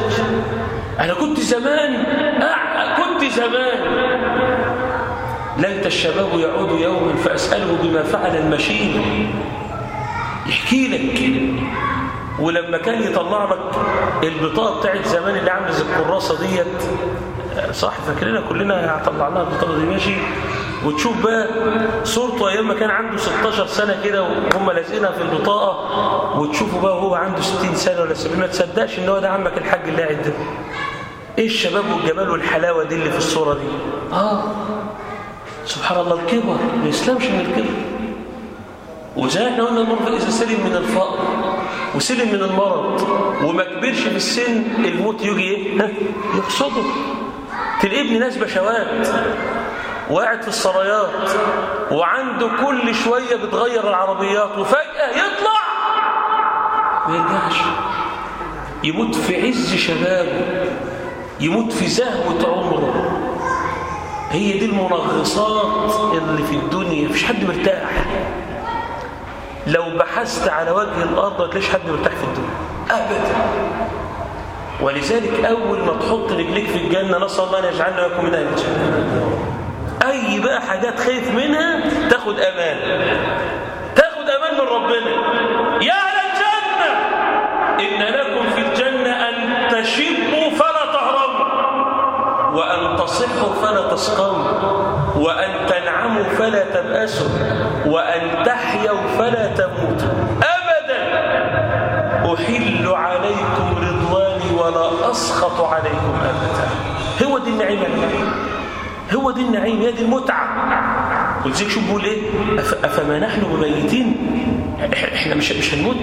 Speaker 1: أنا كنت زمان أع... كنت زمان. ليت الشباب يعود يوما فأسأله بما فعل المشين. يحكي لك. ولما كان يطلع لك البطاقة بتاعت زمان اللي عاملة زي الكراسة ديت صح فاكرينها كلنا طلعناها البطاقة دي ماشي؟ وتشوف بقى صورته أيام ما كان عنده 16 سنة كده وهم لازقينها في البطاقة وتشوفه بقى وهو عنده 60 سنة ولا 70 ما تصدقش إن هو ده عمك الحاج اللي قاعد ده. إيه الشباب والجمال والحلاوة دي اللي في الصورة دي؟ آه سبحان الله الكبر ما يسلمش من الكبر. وزي إحنا قلنا المرض إذا سلم من الفقر. وسلم من المرض وما كبرش في السن الموت يجي إيه؟ يحصده تلاقيه ابن ناس بشوات وقاعد في السرايات وعنده كل شوية بتغير العربيات وفجأة يطلع! ما يرجعش. يموت في عز شبابه يموت في زهوة عمره. هي دي المنغصات اللي في الدنيا مفيش حد مرتاح. لو بحثت على وجه الأرض ما تلاقيش حد مرتاح في الدنيا. أبدا. ولذلك أول ما تحط رجليك في الجنة نسأل الله أن يجعلنا لكم من أهل الجنة. أي بقى حاجات خايف منها تاخد أمان. تاخد أمان من ربنا. يا أهل الجنة! إن لكم في الجنة أن تشبوا فلا تهرموا وأن تصحوا فلا تسقموا. وأن تنعموا فلا تبأسوا وأن تحيوا فلا تموتوا أبدا. أحل عليكم رضواني ولا أسخط عليكم أبدا. هو دي النعيم هو دي النعيم هي دي المتعة. ولذلك شو بيقول إيه أف... أفما نحن بميتين إحنا مش مش هنموت.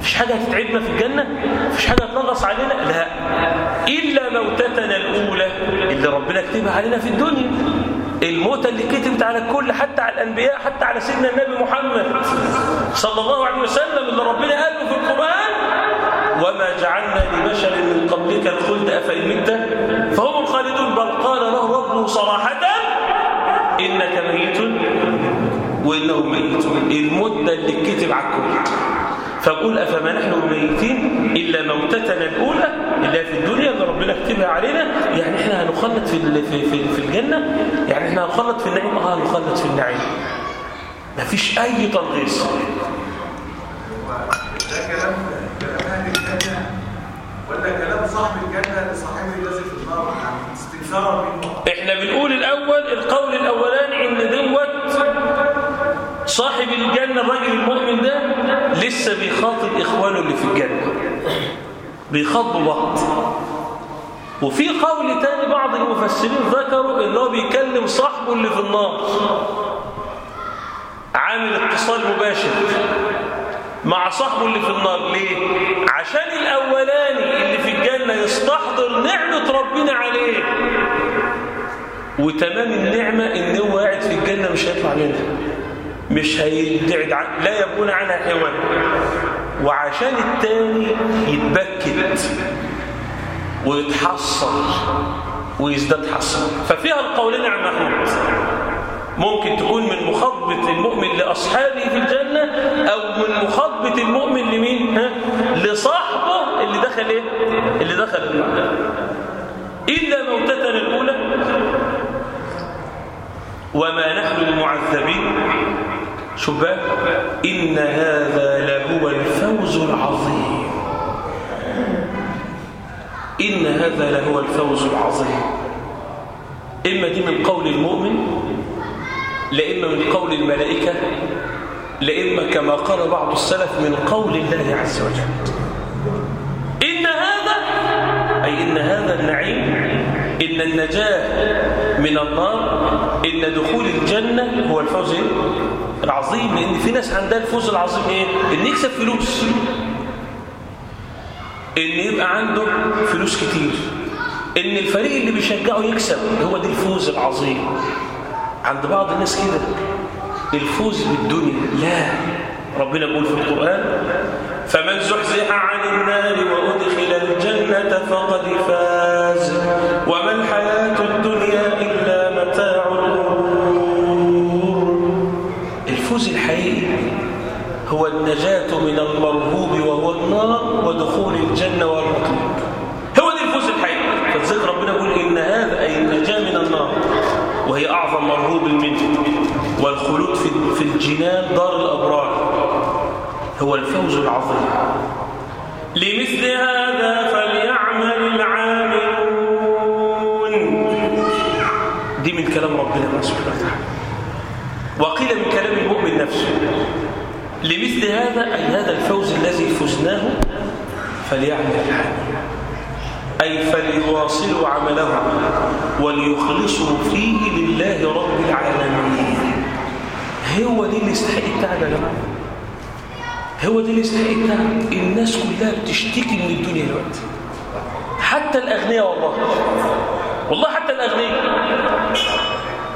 Speaker 1: مفيش حاجة هتتعبنا في الجنة؟ مفيش حاجة هتنغص علينا؟ لا. إلا موتتنا الأولى اللي ربنا كتبها علينا في الدنيا. الموتة اللي كتبت على الكل حتى على الأنبياء حتى على سيدنا النبي محمد صلى الله عليه وسلم اللي ربنا قاله في القرآن وما جعلنا لبشر من قبلك الخلد أفإن مت؟ فهم الخالدون بل قال له ربه صراحة إنك ميت وإنهم ميتون المدة اللي كتب على الكل. فقل أفما نحن ميتين إلا موتتنا الأولى اللي في الدنيا اللي ربنا كتبها علينا. يعني إحنا هنخلط في في في, في الجنة يعني إحنا هنخلط في النعيم. آه هنخلط في النعيم. مفيش أي تنغيص
Speaker 2: ده كلام أهل الجنة. ولا كلام صاحب لصاحب الذي في النار. منه.
Speaker 1: إحنا بنقول الأول القول الأولاني إن دوت صاحب الجنة الراجل المؤمن ده لسه بيخاطب إخوانه اللي في الجنة. بيخاطبوا بعض. وفي قول تاني بعض المفسرين ذكروا إن هو بيكلم صاحبه اللي في النار. عامل اتصال مباشر مع صاحبه اللي في النار. ليه؟ عشان الأولاني اللي في الجنة يستحضر نعمة ربنا عليه. وتمام النعمة إن هو قاعد في الجنة مش هيطلع منها. مش هيبعد عن لا يبون عنها حيوان وعشان التاني يتبكت ويتحصل ويزداد حصر ففيها القولين عن محمود ممكن تكون من مخاطبة المؤمن لأصحابه في الجنة أو من مخاطبة المؤمن لمين؟ ها؟ لصاحبه اللي دخل إيه؟ اللي دخل إلا موتتنا الأولى وما نحن المعذبين بقى. إن هذا لهو الفوز العظيم. إن هذا لهو الفوز العظيم. إما دي من قول المؤمن لإما من قول الملائكة لإما كما قال بعض السلف من قول الله عز وجل. إن هذا أي إن هذا النعيم إن النجاة من النار إن دخول الجنة هو الفوز العظيم لأن في ناس عندها الفوز العظيم إيه؟ إن يكسب فلوس. إن يبقى عنده فلوس كتير. إن الفريق اللي بيشجعه يكسب هو دي الفوز العظيم. عند بعض الناس كده. الفوز بالدنيا. لا. ربنا بيقول في القرآن فمن زحزح عن النار وأدخل الجنة فقد فاز. وما الحياة الدنيا هو النجاة من المرهوب وهو النار ودخول الجنة والمطلوب هو دي الفوز الحقيقي. فذلك ربنا يقول إن هذا أي النجاة من النار. وهي أعظم مرهوب منه. والخلود في الجنان دار الأبرار. هو الفوز العظيم. لمثل هذا فليعمل العاملون. دي من كلام ربنا سبحانه وتعالى. وقيل من كلام المؤمن نفسه. لمثل هذا أي هذا الفوز الذي فزناه فليعمل العامل أي فليواصلوا عملهم وليخلصوا فيه لله رب العالمين. هو دي اللي يستحق التعب يا جماعة. هو دي اللي يستحق التعب. الناس كلها بتشتكي من الدنيا دلوقتي. حتى الأغنياء والله. والله حتى الأغنياء.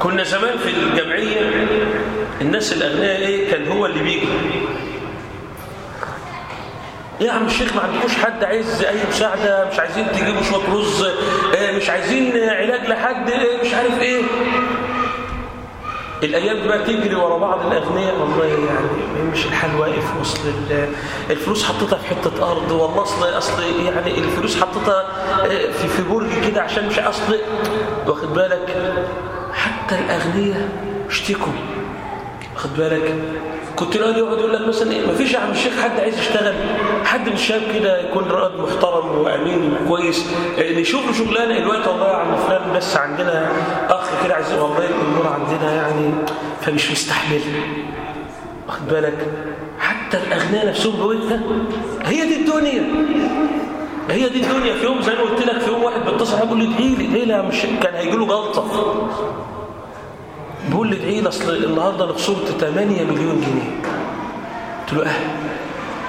Speaker 1: كنا زمان في الجمعية الناس الأغنياء إيه كان هو اللي بيجي. إيه يا عم الشيخ ما عندكوش حد عايز أي مساعدة؟ مش عايزين تجيبوا شوية رز؟ إيه مش عايزين علاج لحد؟ إيه مش عارف إيه. الأيام دي بقى تجري ورا بعض الأغنياء والله يعني مش الحال واقف وصل الفلوس حطيتها في حتة أرض والله اصل أصل يعني الفلوس حطيتها في في برج كده عشان مش أصل. واخد بالك؟ حتى الاغنياء اشتكوا واخد بالك. كنت الاقي يقعد يقول لك مثلا إيه مفيش يا عم الشيخ حد عايز يشتغل. حد من الشباب كده يكون رائد محترم وأمين وكويس. نشوف له شغلانة دلوقتي والله يا عم فلان بس عندنا أخ كده عايز والله الأمور عندنا يعني فمش مستحمل. واخد بالك. حتى الاغنياء نفسهم بوقتها هي دي الدنيا. هي دي الدنيا. في يوم زي ما قلت لك في يوم واحد بيتصل بيقول لي ادعي لي ادعي لي يا مش كان هيجي له جلطة. بيقول لي لي أصل النهارده أنا خسرت 8 مليون جنيه. قلت له آه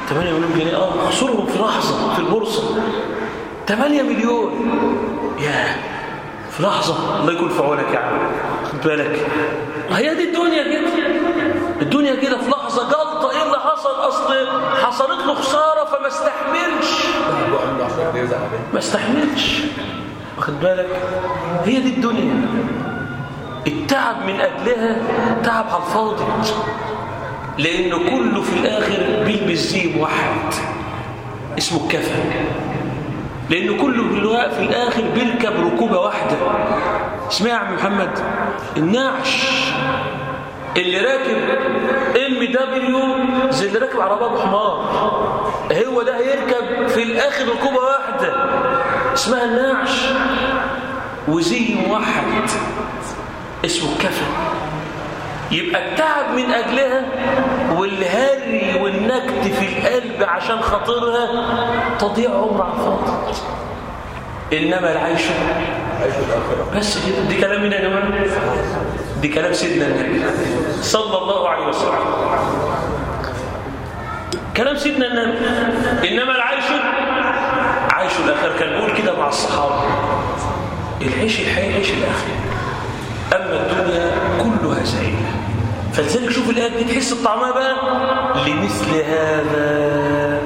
Speaker 1: 8 مليون جنيه آه خسرهم في لحظة في البورصة. 8 مليون. يا في لحظة. الله يكون في عونك يا عم. خد بالك. هي دي الدنيا كده. الدنيا كده في لحظة جلطه إيه اللي حصل؟ أصل حصلت له خسارة فما استحملش. ما استحملش. واخد بالك؟ هي دي الدنيا. التعب من أجلها تعب على الفاضي لأن كله في الآخر بيلبس زي واحد اسمه الكفن. لأن كله في الآخر بيركب ركوبة واحدة. اسمها يا عم محمد النعش اللي راكب إم دبليو زي اللي راكب عربية بحمار هو ده هيركب في الآخر ركوبة واحدة. اسمها النعش. وزي موحد اسمه الكفن يبقى التعب من أجلها والهري والنكد في القلب عشان خاطرها تضيع عمر على الفاضي. إنما العيش بس كده. دي كلام مين يا جماعة؟ دي كلام سيدنا النبي صلى الله عليه وسلم. كلام سيدنا النبي. إنما العيش عيش الآخرة. كان بيقول كده مع الصحابة. العيش الحقيقي عيش الآخرة. أما الدنيا كلها زائلة فلذلك شوف الآيات دي تحس بطعمها بقى لمثل هذا.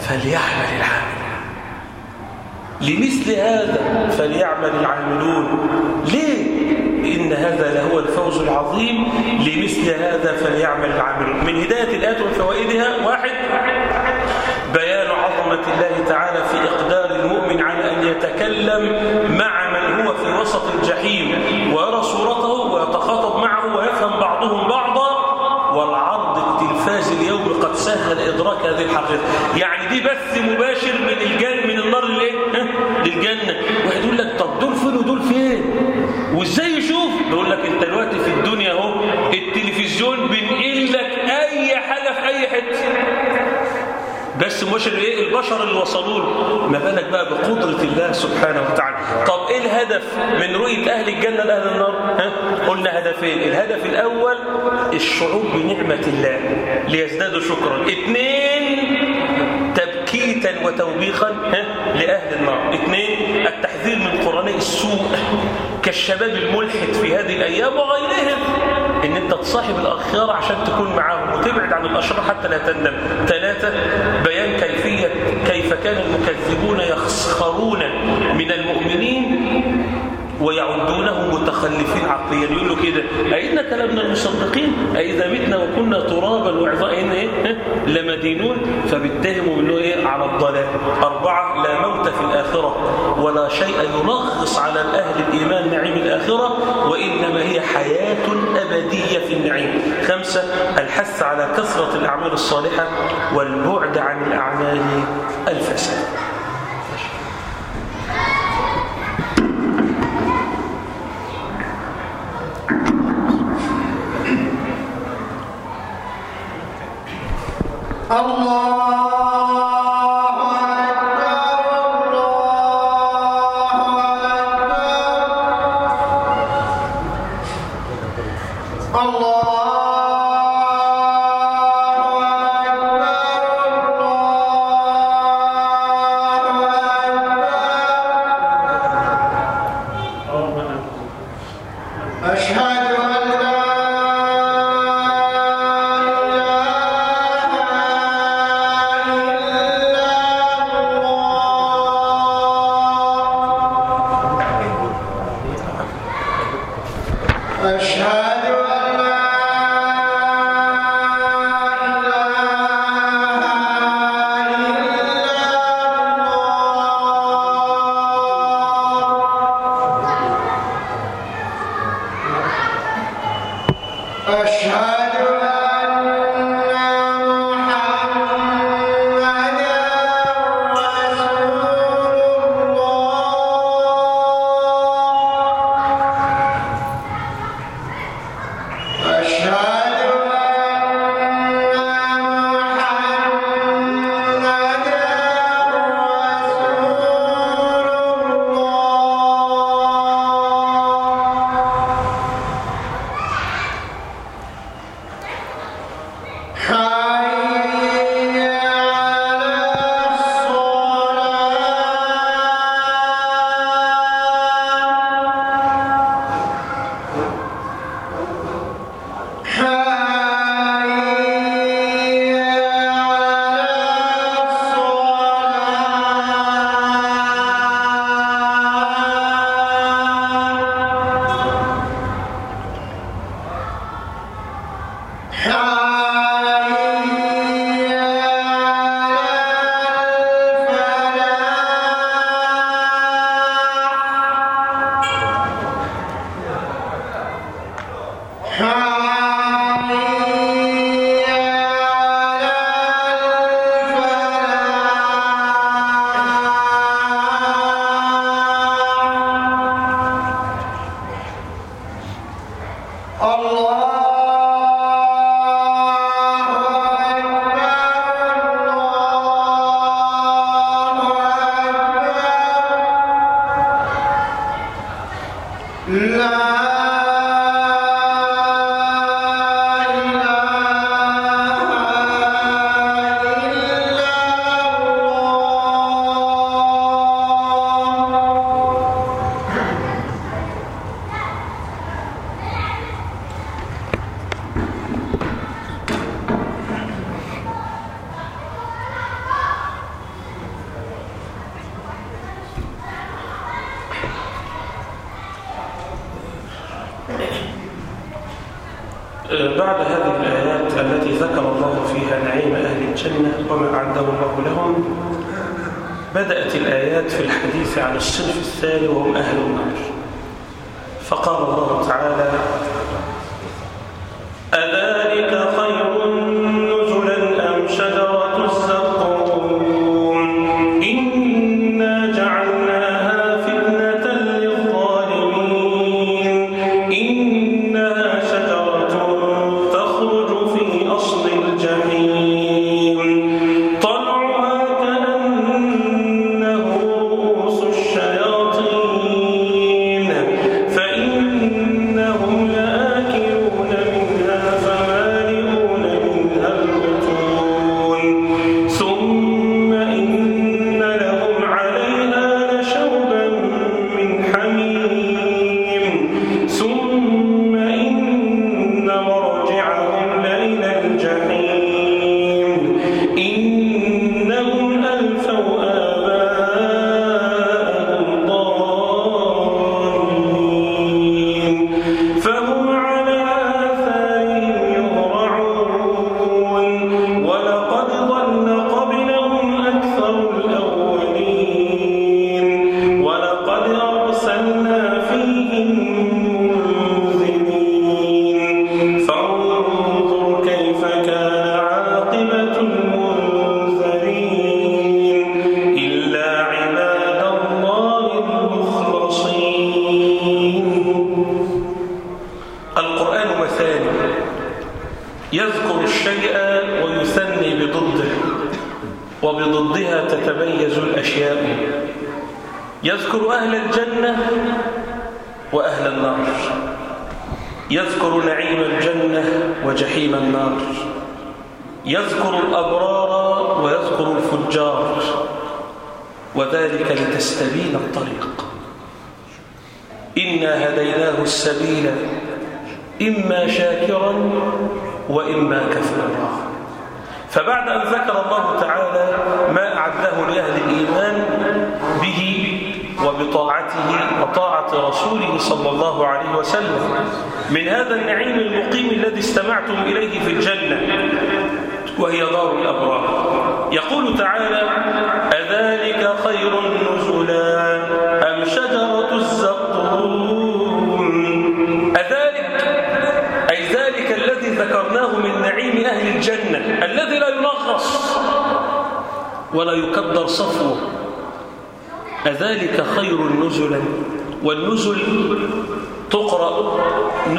Speaker 1: فليعمل العامل لمثل هذا فليعمل العاملون. ليه؟ إن هذا لهو الفوز العظيم. لمثل هذا فليعمل العاملون. من هداية الآيات وفوائدها واحد بيان عظمة الله تعالى في إقدار المؤمن على أن يتكلم مع من هو في وسط الجحيم ويرى صورته ويتخاطب معه ويفهم بعضهم بعضا والعرض التلفاز اليوم قد سهل هذه الحقيقة. يعني دي بث مباشر من الجن من النار للإيه؟ للجنة. واحد يقول لك طب دول فين ودول فين؟ وإزاي يشوف؟ يقول لك أنت دلوقتي في الدنيا أهو التلفزيون بينقل لك أي حاجة في أي حتة. بس مش إيه البشر اللي وصلوا له. ما بالك بقى بقدرة الله سبحانه وتعالى. طب إيه الهدف من رؤية أهل الجنة لأهل النار؟ ها؟ قلنا هدفين. الهدف الأول الشعور بنعمة الله ليزدادوا شكرا. اثنين تبكيتا وتوبيخا ها؟ لأهل النار. اثنين التحذير من قرناء السوء كالشباب الملحد في هذه الأيام وغيرهم. إن أنت تصاحب الأخيار عشان تكون معاهم وتبعد عن الأشرار حتى لا تندم. ثلاثة كيف كان المكذبون يسخرون من المؤمنين ويعدونه متخلفين عقليا. يقول له كده أئنا كلامنا المصدقين؟ أئذا متنا وكنا ترابا وعظائنا إيه؟ لمدينون. فبيتهموا منه إيه؟ على الضلال. أربعة لا موت في الآخرة ولا شيء ينغص على الأهل الإيمان نعيم الآخرة وإنما هي حياة أبدية في النعيم. خمسة الحث على كثرة الأعمال الصالحة والبعد عن الأعمال الفاسدة.
Speaker 3: الله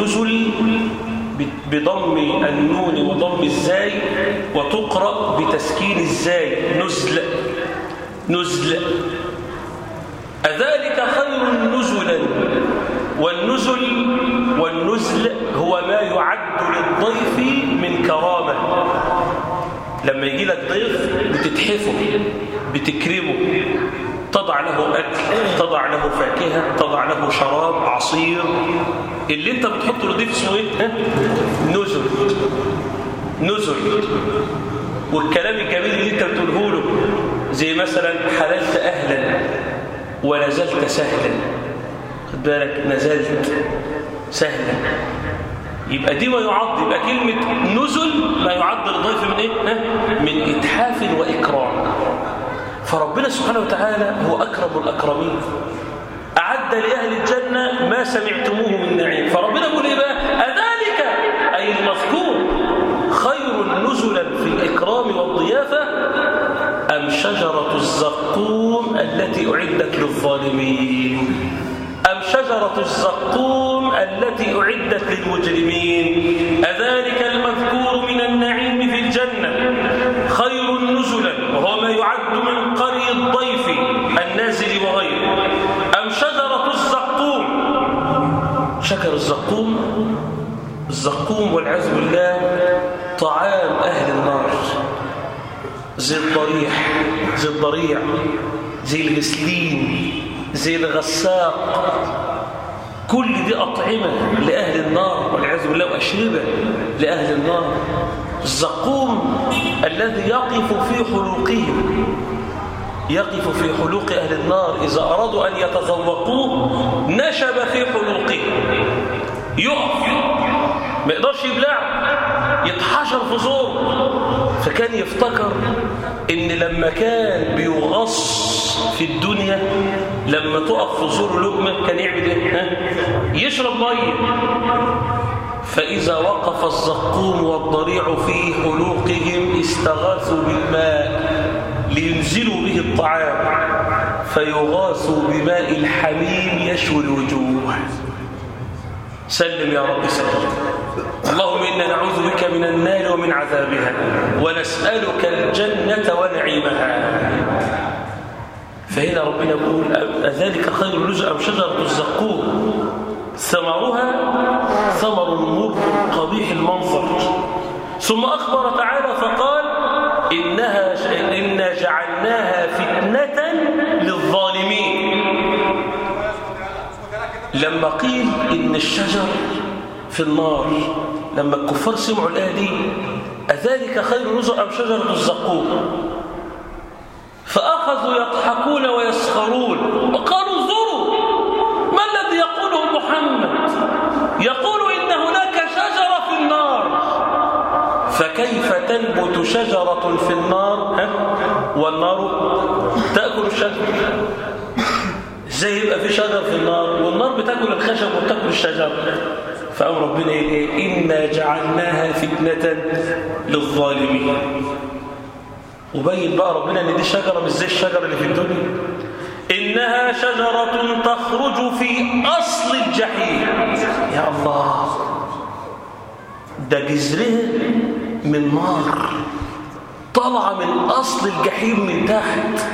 Speaker 1: نزل بضم النون وضم الزاي وتقرأ بتسكين الزاي. نزل. نزل. أذلك خير نزلا. والنزل والنزل هو ما يعد للضيف من كرامة. لما يجي لك ضيف بتتحفه بتكرمه. تضع له أكل تضع له فاكهة تضع له شراب عصير. اللي انت بتحطه لضيف اسمه إيه؟ نزل. نزل. والكلام الجميل اللي انت بتقوله له زي مثلا حللت أهلا ونزلت سهلا. خد بالك نزلت سهلا. يبقى دي ما يعد يبقى كلمة نزل ما يعد للضيف من إيه؟ من إتحاف وإكرام. فربنا سبحانه وتعالى هو أكرم الأكرمين. أعد لأهل الجنة ما سمعتموه من نعيم. فربنا يقول إيه بقى؟ أذلك؟ أي المذكور. خير نزلا في الإكرام والضيافة أم شجرة الزقوم التي أعدت للظالمين؟ أم شجرة الزقوم التي أعدت للمجرمين؟ أذلك المذكور من النعيم في الجنة خير نزلا وهو ما يعد من قري شجر الزقوم. الزقوم والعياذ بالله طعام أهل النار. زي الضريح زي الضريع زي الغسلين زي الغساق. كل دي أطعمة لأهل النار والعياذ بالله وأشربة لأهل النار. الزقوم الذي يقف في حلوقهم يقف في حلوق أهل النار. إذا أرادوا أن يتذوقوه نشب في حلوقهم. يقف. ما يقدرش يبلع. يتحشر في زور. فكان يفتكر إن لما كان بيغص في الدنيا لما تقف في زور لقمة كان يعمل إيه؟ يشرب مية. فإذا وقف الزقوم والضريع في حلوقهم استغاثوا بالماء. لينزلوا به الطعام فيغاثوا بماء الحميم يشوي الوجوه. سلم يا رب سلم. اللهم إنا نعوذ بك من النار ومن عذابها ونسألك الجنة ونعيمها. فهنا ربنا يقول أذلك خير لجأ أم شجرة الزقوم؟ ثمرها ثمر مر قبيح المنظر. ثم أخبر تعالى فقال إنها إنا جعلناها فتنة للظالمين. لما قيل إن الشجر في النار لما الكفار سمعوا الآية دي أذلك خير رزق أم شجرة الزقوم؟ فأخذوا يضحكون ويسخرون وقالوا انظروا ما الذي يقوله محمد يقول إن هناك شجرة في النار فكيف تنبت شجرة في النار؟ والنار تأكل الشجر. إزاي يبقى في شجر في النار؟ والنار بتاكل الخشب وبتاكل الشجر. فقام ربنا إيه؟ إنا جعلناها فتنة للظالمين. وبين بقى ربنا إن دي شجرة مش زي الشجرة اللي في الدنيا. إنها شجرة تخرج في أصل الجحيم. يا الله. ده جذرها. من نار. طالعه من أصل الجحيم من تحت.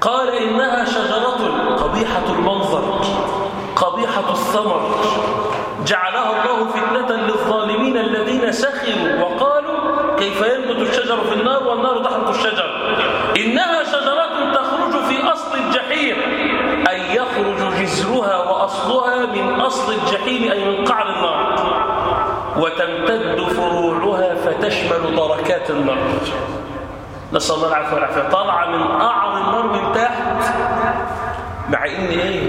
Speaker 1: قال إنها شجرة قبيحة المنظر قبيحة الثمر. جعلها الله فتنة للظالمين الذين سخروا وقالوا كيف ينبت الشجر في النار والنار تحرق الشجر. إنها شجرة تخرج في أصل الجحيم أي يخرج جذرها وأصلها من أصل الجحيم أي من قعر النار. وتمتد فروعها فتشمل دركات النار. نسأل الله العافية والعافية. طالعة من قعر النار من تحت مع إن إيه؟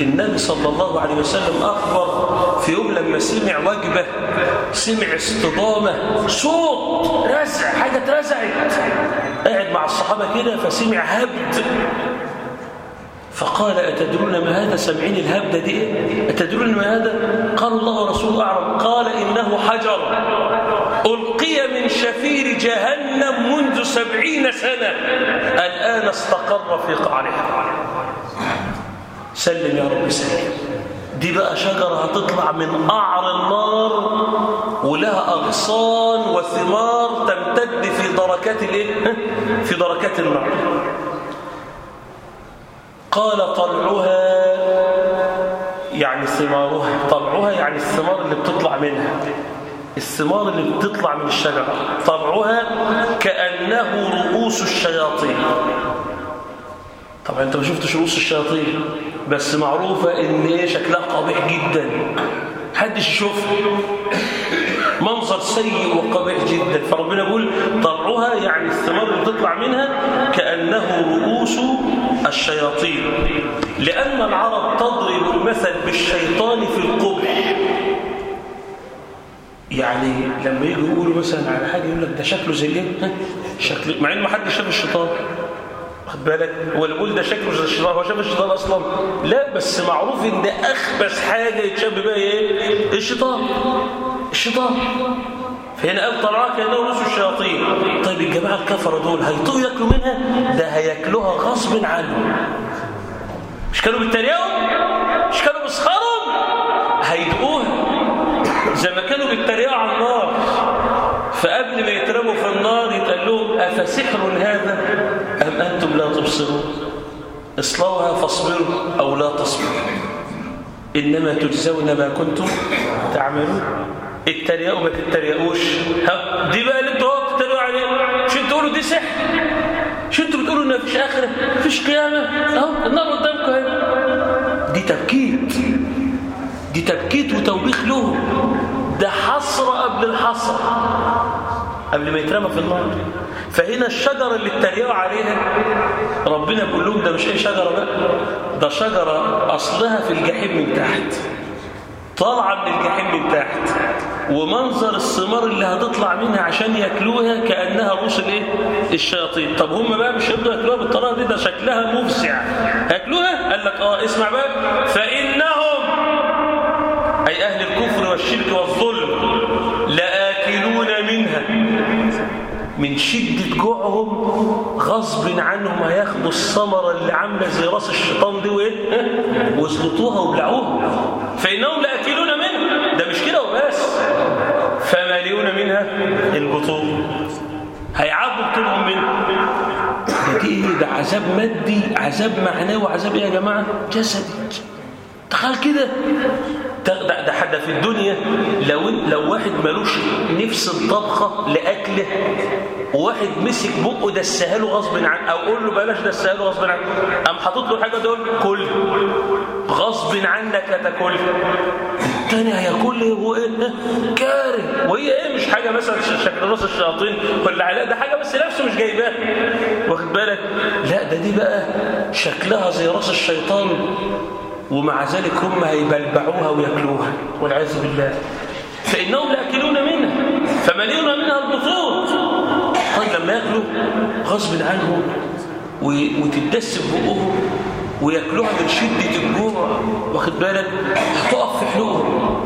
Speaker 1: النبي صلى الله عليه وسلم أخبر في يوم لما سمع وجبة سمع اصطدامة صوت رزع حاجة اترزعت. قاعد مع الصحابة كده فسمع هبد. فقال أتدرون ما هذا؟ سمعين الهبدة دي؟ أتدرون ما هذا؟ قال الله ورسوله أعلم. قال إنه حجر. ألقي من شفير جهنم منذ سبعين سنة. الآن استقر في قعرها. سلم يا رب سلم. دي بقى شجرة هتطلع من قعر النار ولها أغصان وثمار تمتد في دركات الإيه؟ في دركات النار. قال طلعها يعني ثمارها طلعها يعني الثمار اللي بتطلع منها. الثمار اللي بتطلع من الشجرة طلعها كأنه رؤوس الشياطين. طبعا أنت ما شفتش رؤوس الشياطين بس معروفة إن إيه شكلها قبيح جدا. محدش يشوفها. منظر سيء وقبيح جدا. فربنا يقول طلعها يعني الثمار اللي بتطلع منها كأنه رؤوس الشياطين. لأن العرب تضرب المثل بالشيطان في القبح. يعني لما يجوا يقولوا مثلا على حاجة يقول لك ده شكله زي إيه؟ شكله مع ان ما حدش شاف الشيطان. خد بالك؟ هو اللي بيقول ده شكله زي الشيطان هو شاف الشيطان أصلا. لا بس معروف إن أخبث حاجة يتشاب بها إيه؟ الشيطان. الشيطان فهنا قال طلعها كانه رؤوس الشياطين. طيب الجماعة الكفرة دول هيطوا ياكلوا منها؟ ده هياكلوها غصب عنهم. مش كانوا بيتريقوا؟ مش كانوا بيسخروا؟ هيدقوها. زي ما كانوا بيتريقوا على النار. فقبل ما يترموا في النار يتقال لهم أفسحر هذا أم أنتم لا تبصرون؟ اصلوها فاصبروا أو لا تصبروا. إنما تجزون ما كنتم تعملون. اتريقوا ما تتريقوش. ها؟ دي بقى اللي أنتوا بتتريقوا عليه. مش أنتوا تقولوا دي سحر. مش أنتوا بتقولوا ان مفيش آخرة؟ مفيش قيامة؟ اهو النار قدامكم اهي. دي تبكيت. دي تبكيت وتوبيخ لهم ده حسره قبل الحسره قبل ما يترمى في النار. فهنا الشجرة اللي اتريقوا عليها ربنا بيقول لهم ده مش أي شجرة بقى. ده شجرة أصلها في الجحيم من تحت. طالعة من الجحيم من تحت. ومنظر الثمار اللي هتطلع منها عشان ياكلوها كأنها رؤوس الايه؟ الشياطين. طب هم بقى مش هيبدوا ياكلوها بالطريقة دي؟ ده شكلها مفزع. هياكلوها؟ قال لك آه اسمع بقى. فإنهم أي أهل الكفر والشرك والظلم لآكلون منها. من شدة جوعهم غصب عنهم هياخدوا الثمرة اللي عاملة زي راس الشيطان دي وإيه؟ ويسلطوها ويبلعوها. فإنهم لآكلون منها. ده مش كده منها هيعبوا بطولهم منها ده إيه ده عذاب مادي عذاب معنوي وعذاب إيه يا جماعة؟ جسدي. تخيل كده. ده, ده في الدنيا لو لو واحد ملوش نفس الطبخة لأكله وواحد مسك بقه دسها له غصب عنه أو قول له بلاش دسها له غصب عنه قام حاطط له حاجة تقول كل. غصب عنك هتاكل الثاني هياكل هو إيه؟ كاره. وهي إيه؟ مش حاجة مثلا شكل راس الشياطين ولا علاء ده حاجة بس نفسه مش جايباها واخد بالك؟ لا ده دي بقى شكلها زي راس الشيطان. ومع ذلك هم هيبلبعوها وياكلوها. والعياذ بالله. فإنهم لأكلون منها. فمليون منها البطون طيب لما يأكلوا غصب عنهم وتدس بقهم ويأكلوها من شدة الجوع واخد بالك؟ هتقف في حلوهم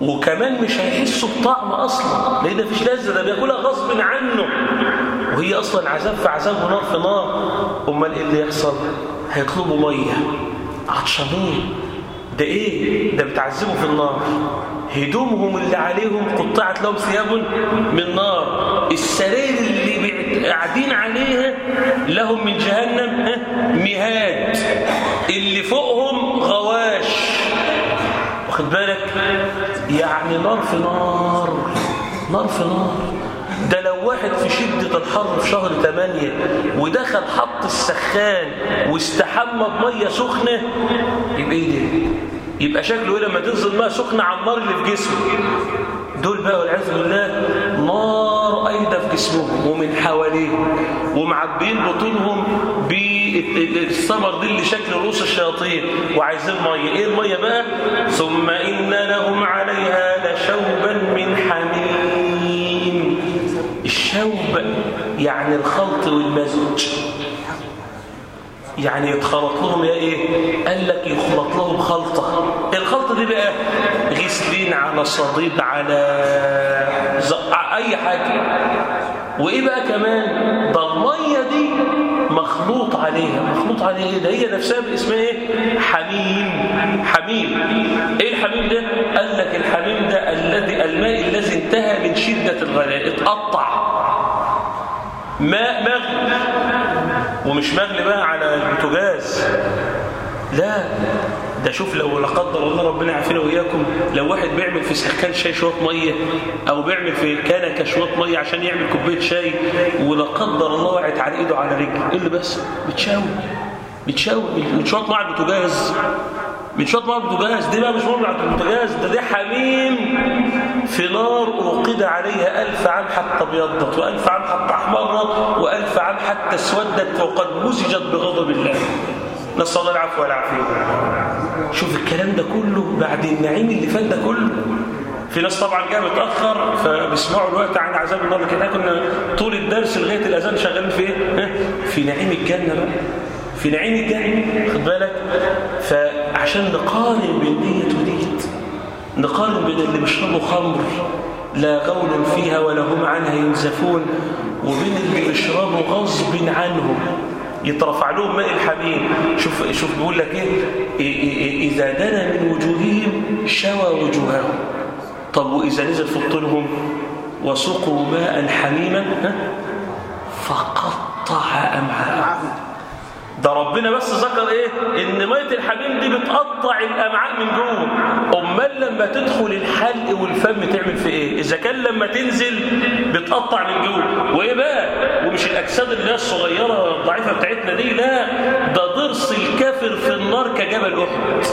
Speaker 1: وكمان مش هيحسوا بطعم أصلا لأن مفيش لذه ده بيأكلها غصب عنه. وهي أصلا عذاب في عذاب ونار في نار. أمال إيه اللي يحصل؟ هيطلبوا مية. عطشانين ده إيه؟ ده بتعذبوا في النار. هدومهم اللي عليهم قطعت لهم ثياب من نار. السرير اللي قاعدين عليها لهم من جهنم مهاد. اللي فوقهم غواش. واخد بالك؟ يعني نار في نار. نار في نار. ده لو واحد في شدة الحر في شهر 8 ودخل حط السخان واستحمى بمية سخنة يبقى إيه ده؟ يبقى شكله إيه لما تنزل ماء سخنة على النار اللي في جسمه؟ دول بقى والعياذ بالله نار أيضا في جسمهم ومن حواليهم ومعبين بطونهم بالثمر دي اللي شكل رؤوس الشياطين وعايزين مية. إيه المية بقى؟ ثم إن لهم عليها لشوبا من حميم. الشوب يعني الخلط والمزج يعني يتخلط لهم يا إيه؟ قال لك يخلط لهم خلطة. الخلطة دي بقى غسلين على صديد على. أي حاجة. وإيه بقى كمان؟ ده المية دي مخلوط عليها. مخلوط عليها إيه؟ ده هي نفسها باسمها إيه؟ حميم. حميم. إيه الحميم ده؟ قال لك الحميم ده الذي الماء الذي انتهى من شدة الغلاء. اتقطع. ماء مغلي. ومش مغلي بقى على البوتاجاز لا ده شوف لو لا قدر الله ربنا يعافينا وإياكم لو واحد بيعمل في سخان شاي شوية مية أو بيعمل في كنكة شوية مية عشان يعمل كوباية شاي ولا قدر الله وقعت على إيده على رجله إيه اللي بس بتشاوي بتشاوي من شوية ميه البوتاجاز من شوية على البوتاجاز دي بقى مش على البوتاجاز ده دي حميم في نار أوقد عليها ألف عام حتى أبيضت وألف عام حتى أحمرت وألف عام حتى أسودت وقد مزجت بغضب الله. نسأل الله العفو والعافية. شوف الكلام ده كله بعد النعيم اللي فات ده كله. في ناس طبعا جاء متأخر فبيسمعوا الوقت عن عذاب النار لكن إحنا كنا طول الدرس لغاية الأذان شغالين في إيه؟ في نعيم الجنة بقى. في نعيم الجنة خد بالك؟ فعشان نقارن بين ديت وديت نقارن بين اللي بيشربوا خمر لا غول فيها ولا هم عنها ينزفون وبين اللي بيشربوا غصب عنهم. يترفع لهم ماء الحميم. شوف شوف بيقول لك إيه, إيه, إيه إذا دنا من وجوههم شوى وجوههم. طب وإذا نزل في بطونهم وسقوا ماء حميما فقطع أمعاءهم. ده ربنا بس ذكر إيه؟ إن مية الحميم دي بتقطع الأمعاء من جوه. أمال لما تدخل الحلق والفم تعمل في إيه؟ إذا كان لما تنزل بتقطع من جوه. وإيه بقى؟ ومش الأجساد اللي هي الصغيرة الضعيفة بتاعتنا دي لا. ده ضرس الكافر في النار كجبل أحد.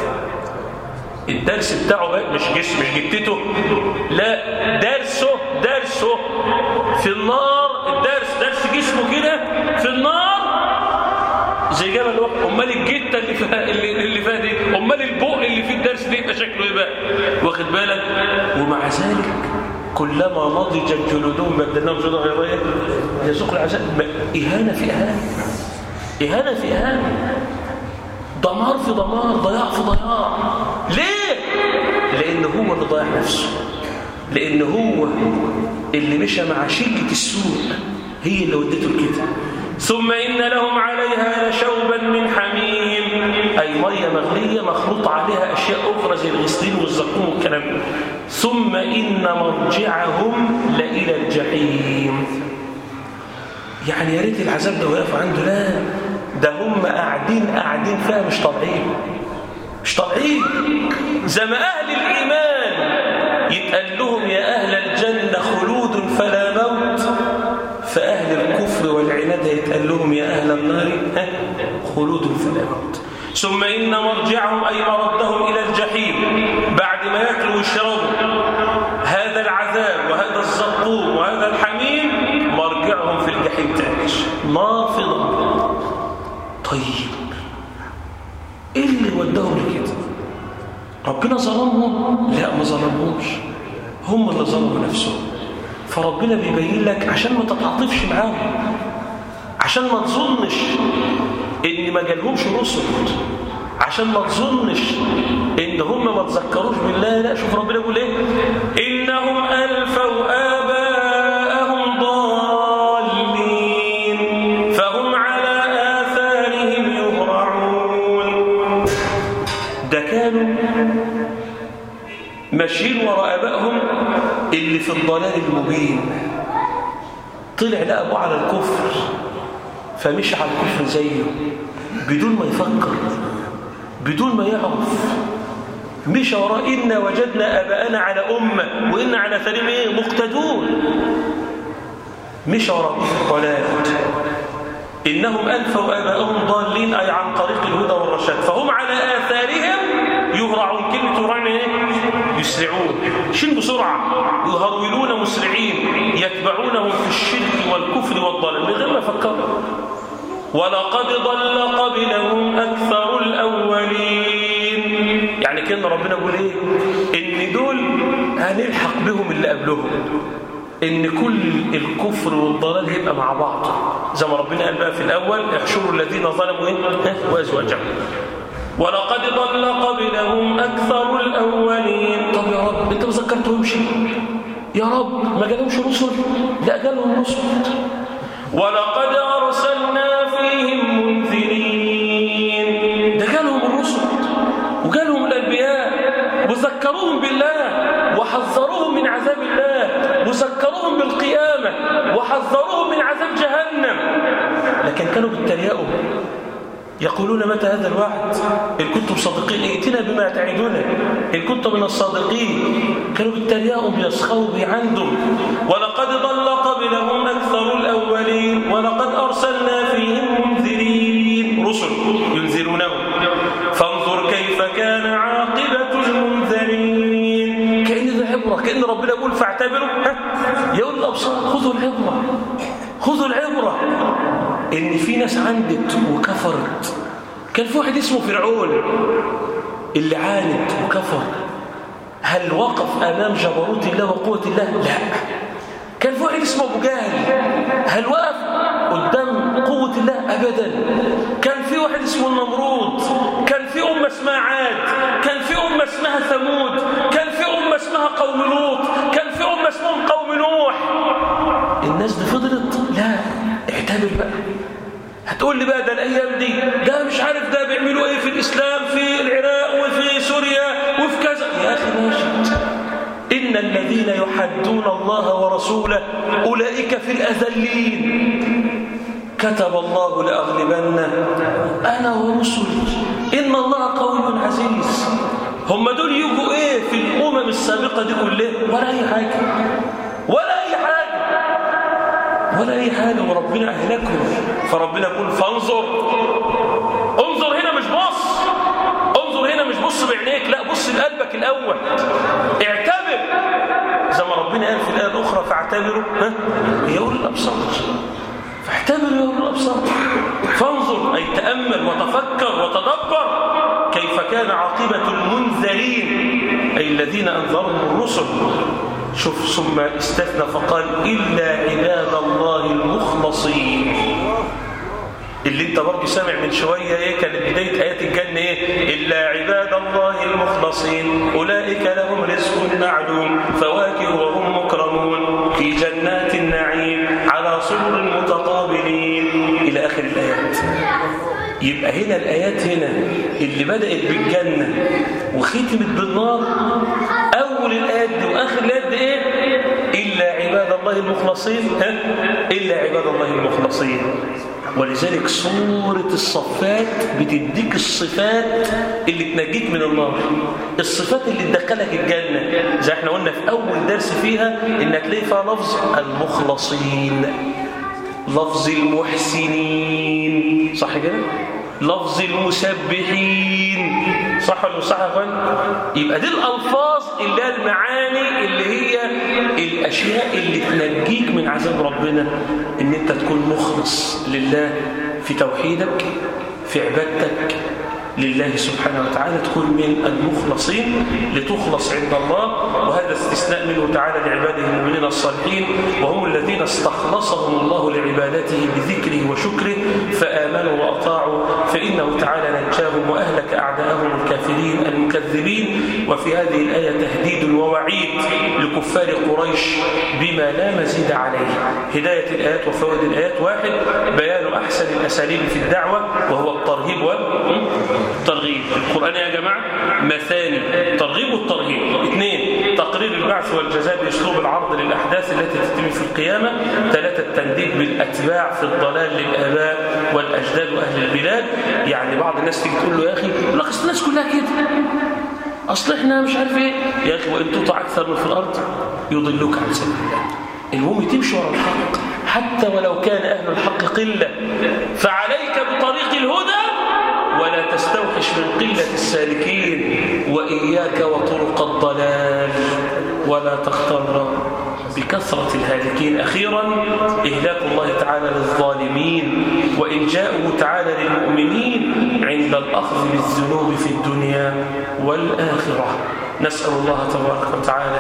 Speaker 1: الدرس بتاعه بقى مش جسم مش جتته. لا درسه درسه في النار. الدرس درس جسمه كده في النار. زي جبل احد أمال الجتة اللي فيها اللي, فيها دي أمال البق اللي فيه الدرس ده يبقى شكله إيه بقى واخد بالك؟ ومع ذلك كلما نضجت جلودهم بدلناهم جلودا غيرها يذوق العذاب إهانة في إهانة. إهانة في إهانة. دمار في دمار ضياع في ضياع. ليه؟ لأن هو اللي ضيع نفسه. لأن هو اللي مشى مع شله السوء هي اللي ودته لكده ثم إن لهم عليها لشوبا من حميم. أي مية مغلية مخلوط عليها أشياء أخرى زي الغسلين والزقوم والكلام ثم إن مرجعهم لإلى الجحيم. يعني يا ريت العذاب ده وقف عنده. لا ده هم قاعدين قاعدين فيها مش طبيعيين مش طبيعيين زي ما أهل الإيمان يتقال لهم يا أهل لهم يا أهل النار. خلود فلا موت ثم إن مرجعهم أي مردهم إلى الجحيم. بعد ما يأكلوا ويشربوا. هذا العذاب وهذا الزقوم وهذا الحميم مرجعهم في الجحيم تاني. نافضة طيب. إيه اللي ودهم لكده؟ ربنا ظلمهم؟ لا ما ظلمهمش. هم اللي ظلموا نفسهم. فربنا بيبين لك عشان ما تتعاطفش معاهم. عشان ما تظنش إن ما جالهمش رسل عشان ما تظنش إن هم ما تذكروش بالله لا شوف ربنا يقول إيه؟ إنهم ألفوا آباءهم ضالين فهم على آثارهم يهرعون. ده كانوا ماشيين وراء آبائهم اللي في الضلال المبين. طلع لقى أبوه على الكفر. فمشي على الكفر زيه. بدون ما يفكر بدون ما يعرف. مشى وراء إنا وجدنا أباءنا على أمة وإنا على ثريم إيه؟ مقتدون. مشى وراء الضلال. إنهم ألفوا آباءهم ضالين أي عن طريق الهدى والرشاد. فهم على آثارهم يهرعون. كلمة يهرعون إيه؟ يسرعون. شن بسرعة؟ يهرولون مسرعين يتبعونهم في الشرك والكفر والضلال. من غير ما يفكروا. ولقد ضل قبلهم أكثر الأولين. يعني كأن ربنا يقول إيه؟ إن دول هنلحق بهم اللي قبلهم. إن كل الكفر والضلال هيبقى مع بعض. زي ما ربنا قال بقى في الأول احشروا الذين ظلموا إيه؟ وأزواجهم ولقد ضل قبلهم أكثر الأولين. طب يا رب أنت ما ذكرتهمش؟ يا رب ما جالهمش رسل؟ لا جالهم رسل. ولقد بالله وحذروهم من عذاب الله وذكروهم بالقيامة وحذروهم من عذاب جهنم. لكن كانوا بالتريقوا يقولون متى هذا الوعد؟ إن كنتم صادقين ائتنا بما تعدنا إن كنتم من الصادقين. كانوا بالترياء بيسخروا بي عندهم ولقد ضل قبلهم أكثر الأولين ولقد أرسلنا فاعتبروا يقول الأبصار خذوا العبرة. خذوا العبرة. إن في ناس عندت وكفرت. كان في واحد اسمه فرعون اللي عاند وكفر. هل وقف أمام جبروت الله وقوة الله؟ لا. كان في واحد اسمه أبو جهل. هل وقف قدام قوة الله؟ ابدا. كان في واحد اسمه النمرود كان في أمة اسمها عاد. كان في أمة اسمها ثمود. كان في أمة اسمها قوم لوط. كان امه اسمهم قوم نوح. الناس دي فضلت. لا اعتبر بقى. هتقول لي بقى ده الأيام دي ده مش عارف ده بيعملوا إيه في الإسلام في العراق وفي سوريا وفي كذا. يا أخي ماشي. إن الذين يحدون الله ورسوله أولئك في الأذلين. كتب الله لأغلبن. أنا ورسلي. إن الله قوي عزيز. هم دول يجوا إيه؟ السابقة دي كلها ولا أي حاجة. ولا أي حاجة. ولا أي حاجة وربنا أهلكهم. فربنا يقول فانظر. انظر هنا مش بص. انظر هنا مش بص بعينيك لا بص بقلبك الأول. اعتبر. زي ما ربنا قال في الآية الأخرى فاعتبروا. ها؟ يقول الأبصار. فاعتبروا يقول الأبصار. فانظر. أي تأمل وتفكر وتدبر. كيف كان عاقبة المنذرين؟ أي الذين أنذرهم الرسل. شوف ثم استثنى فقال إلا عباد الله المخلصين. اللي أنت برضه سامع من شوية إيه كانت بداية آيات الجنة إيه إلا عباد الله المخلصين. أولئك لهم رزق معلوم فواكه وهم مكرمون. في جنات يبقى هنا الآيات هنا اللي بدأت بالجنة وختمت بالنار أول الآيات دي وآخر الآيات دي إيه؟ إلا عباد الله المخلصين ها؟ إلا عباد الله المخلصين. ولذلك سورة الصفات بتديك الصفات اللي تنجيك من النار. الصفات اللي تدخلك الجنة. زي إحنا قلنا في أول درس فيها إنك تلاقي فيها لفظ المخلصين لفظ المحسنين. صح كده؟ لفظ المسبحين صح ولا صح يا أخوان؟ يبقى دي الألفاظ اللي هي المعاني اللي هي الأشياء اللي تنجيك من عذاب ربنا إن أنت تكون مخلص لله في توحيدك في عبادتك لله سبحانه وتعالى تكون من المخلصين لتخلص عند الله وهذا استثناء منه تعالى لعباده المؤمنين الصالحين وهم الذين استخلصهم الله لعبادته بذكره وشكره فآمنوا وأطاعوا فإنه تعالى نجاهم وأهلك أعداءهم الكافرين المكذبين. وفي هذه الآية تهديد ووعيد لكفار قريش بما لا مزيد عليه. هداية الآيات وفوائد الآيات واحد بيان أحسن الأساليب في الدعوة وهو بأسلوب العرض للأحداث التي تتم في القيامة. ثلاثة التنديد بالأتباع في الضلال للآباء والأجداد وأهل البلاد. يعني بعض الناس تيجي تقول له يا أخي لك الناس كلها كده. أصل إحنا مش عارف إيه. يا أخي وإن تطع أكثر من في الأرض يضلوك عن سبيل الله المهم تمشي ورا الحق. حتى ولو كان أهل الحق قلة فعليك بطريق الهدى ولا تستوحش من قلة السالكين. وإياك وطرق الضلال. ولا تختر بكثرة الهالكين. أخيرا إهلاك الله تعالى للظالمين وإن جاءه تعالى للمؤمنين عند الأخذ بالذنوب في الدنيا والآخرة. نسأل الله تبارك وتعالى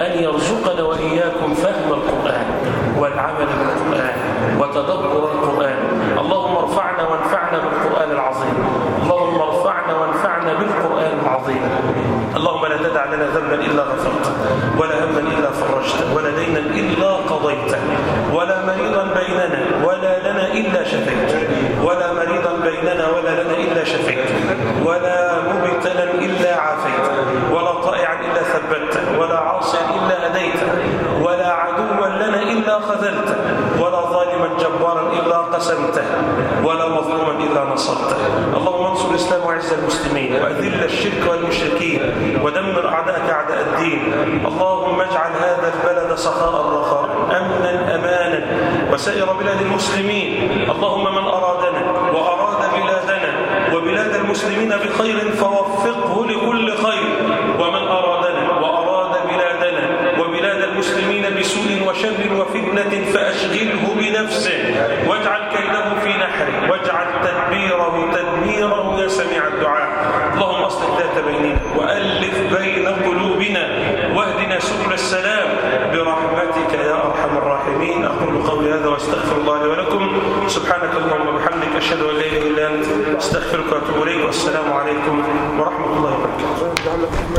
Speaker 1: أن يرزقنا وإياكم فهم القرآن والعمل بالقرآن وتدبر القرآن. اللهم ارفعنا وانفعنا بالقرآن العظيم. اللهم ارفعنا وانفعنا بالقرآن العظيم. اللهم لا تدع لنا ذنبا إلا غفرته ولا هما إلا فرجته ولا دينا إلا قضيته ولا مريضا بيننا ولا لنا إلا شفيته ولا مريضا بيننا ولا لنا إلا شفيته ولا مبتلا إلا عافيته ولا طائعا إلا ثبته ولا عاصيا إلا هديته ولا عدوا لنا إلا خذلته ولا ظالما جبارا إلا قسمته ولا مظلوما إلا نصرته. اللهم انصر الإسلام وعز المسلمين وأذل الشرك والمشركين ودمر أعداءك أعداء الدين. اللهم اجعل هذا البلد سخاء رخاء أمنا أمانا وسائر بلاد المسلمين. اللهم من أرادنا وأراد بلادنا وبلاد المسلمين بخير فوفقه لكل خير. المسلمين بسوء وشر وفتنة فأشغله بنفسه. واجعل كيده في نحره واجعل تدبيره تدميره يا سميع الدعاء. اللهم أصلح ذات بيننا وألف بين قلوبنا واهدنا سبل السلام. برحمتك يا أرحم الراحمين. أقول قولي هذا وأستغفر الله لي ولكم. سبحانك اللهم وبحمدك أشهد أن لا إله إلا أنت. أستغفرك وأتوب إليك. والسلام عليكم ورحمة الله وبركاته.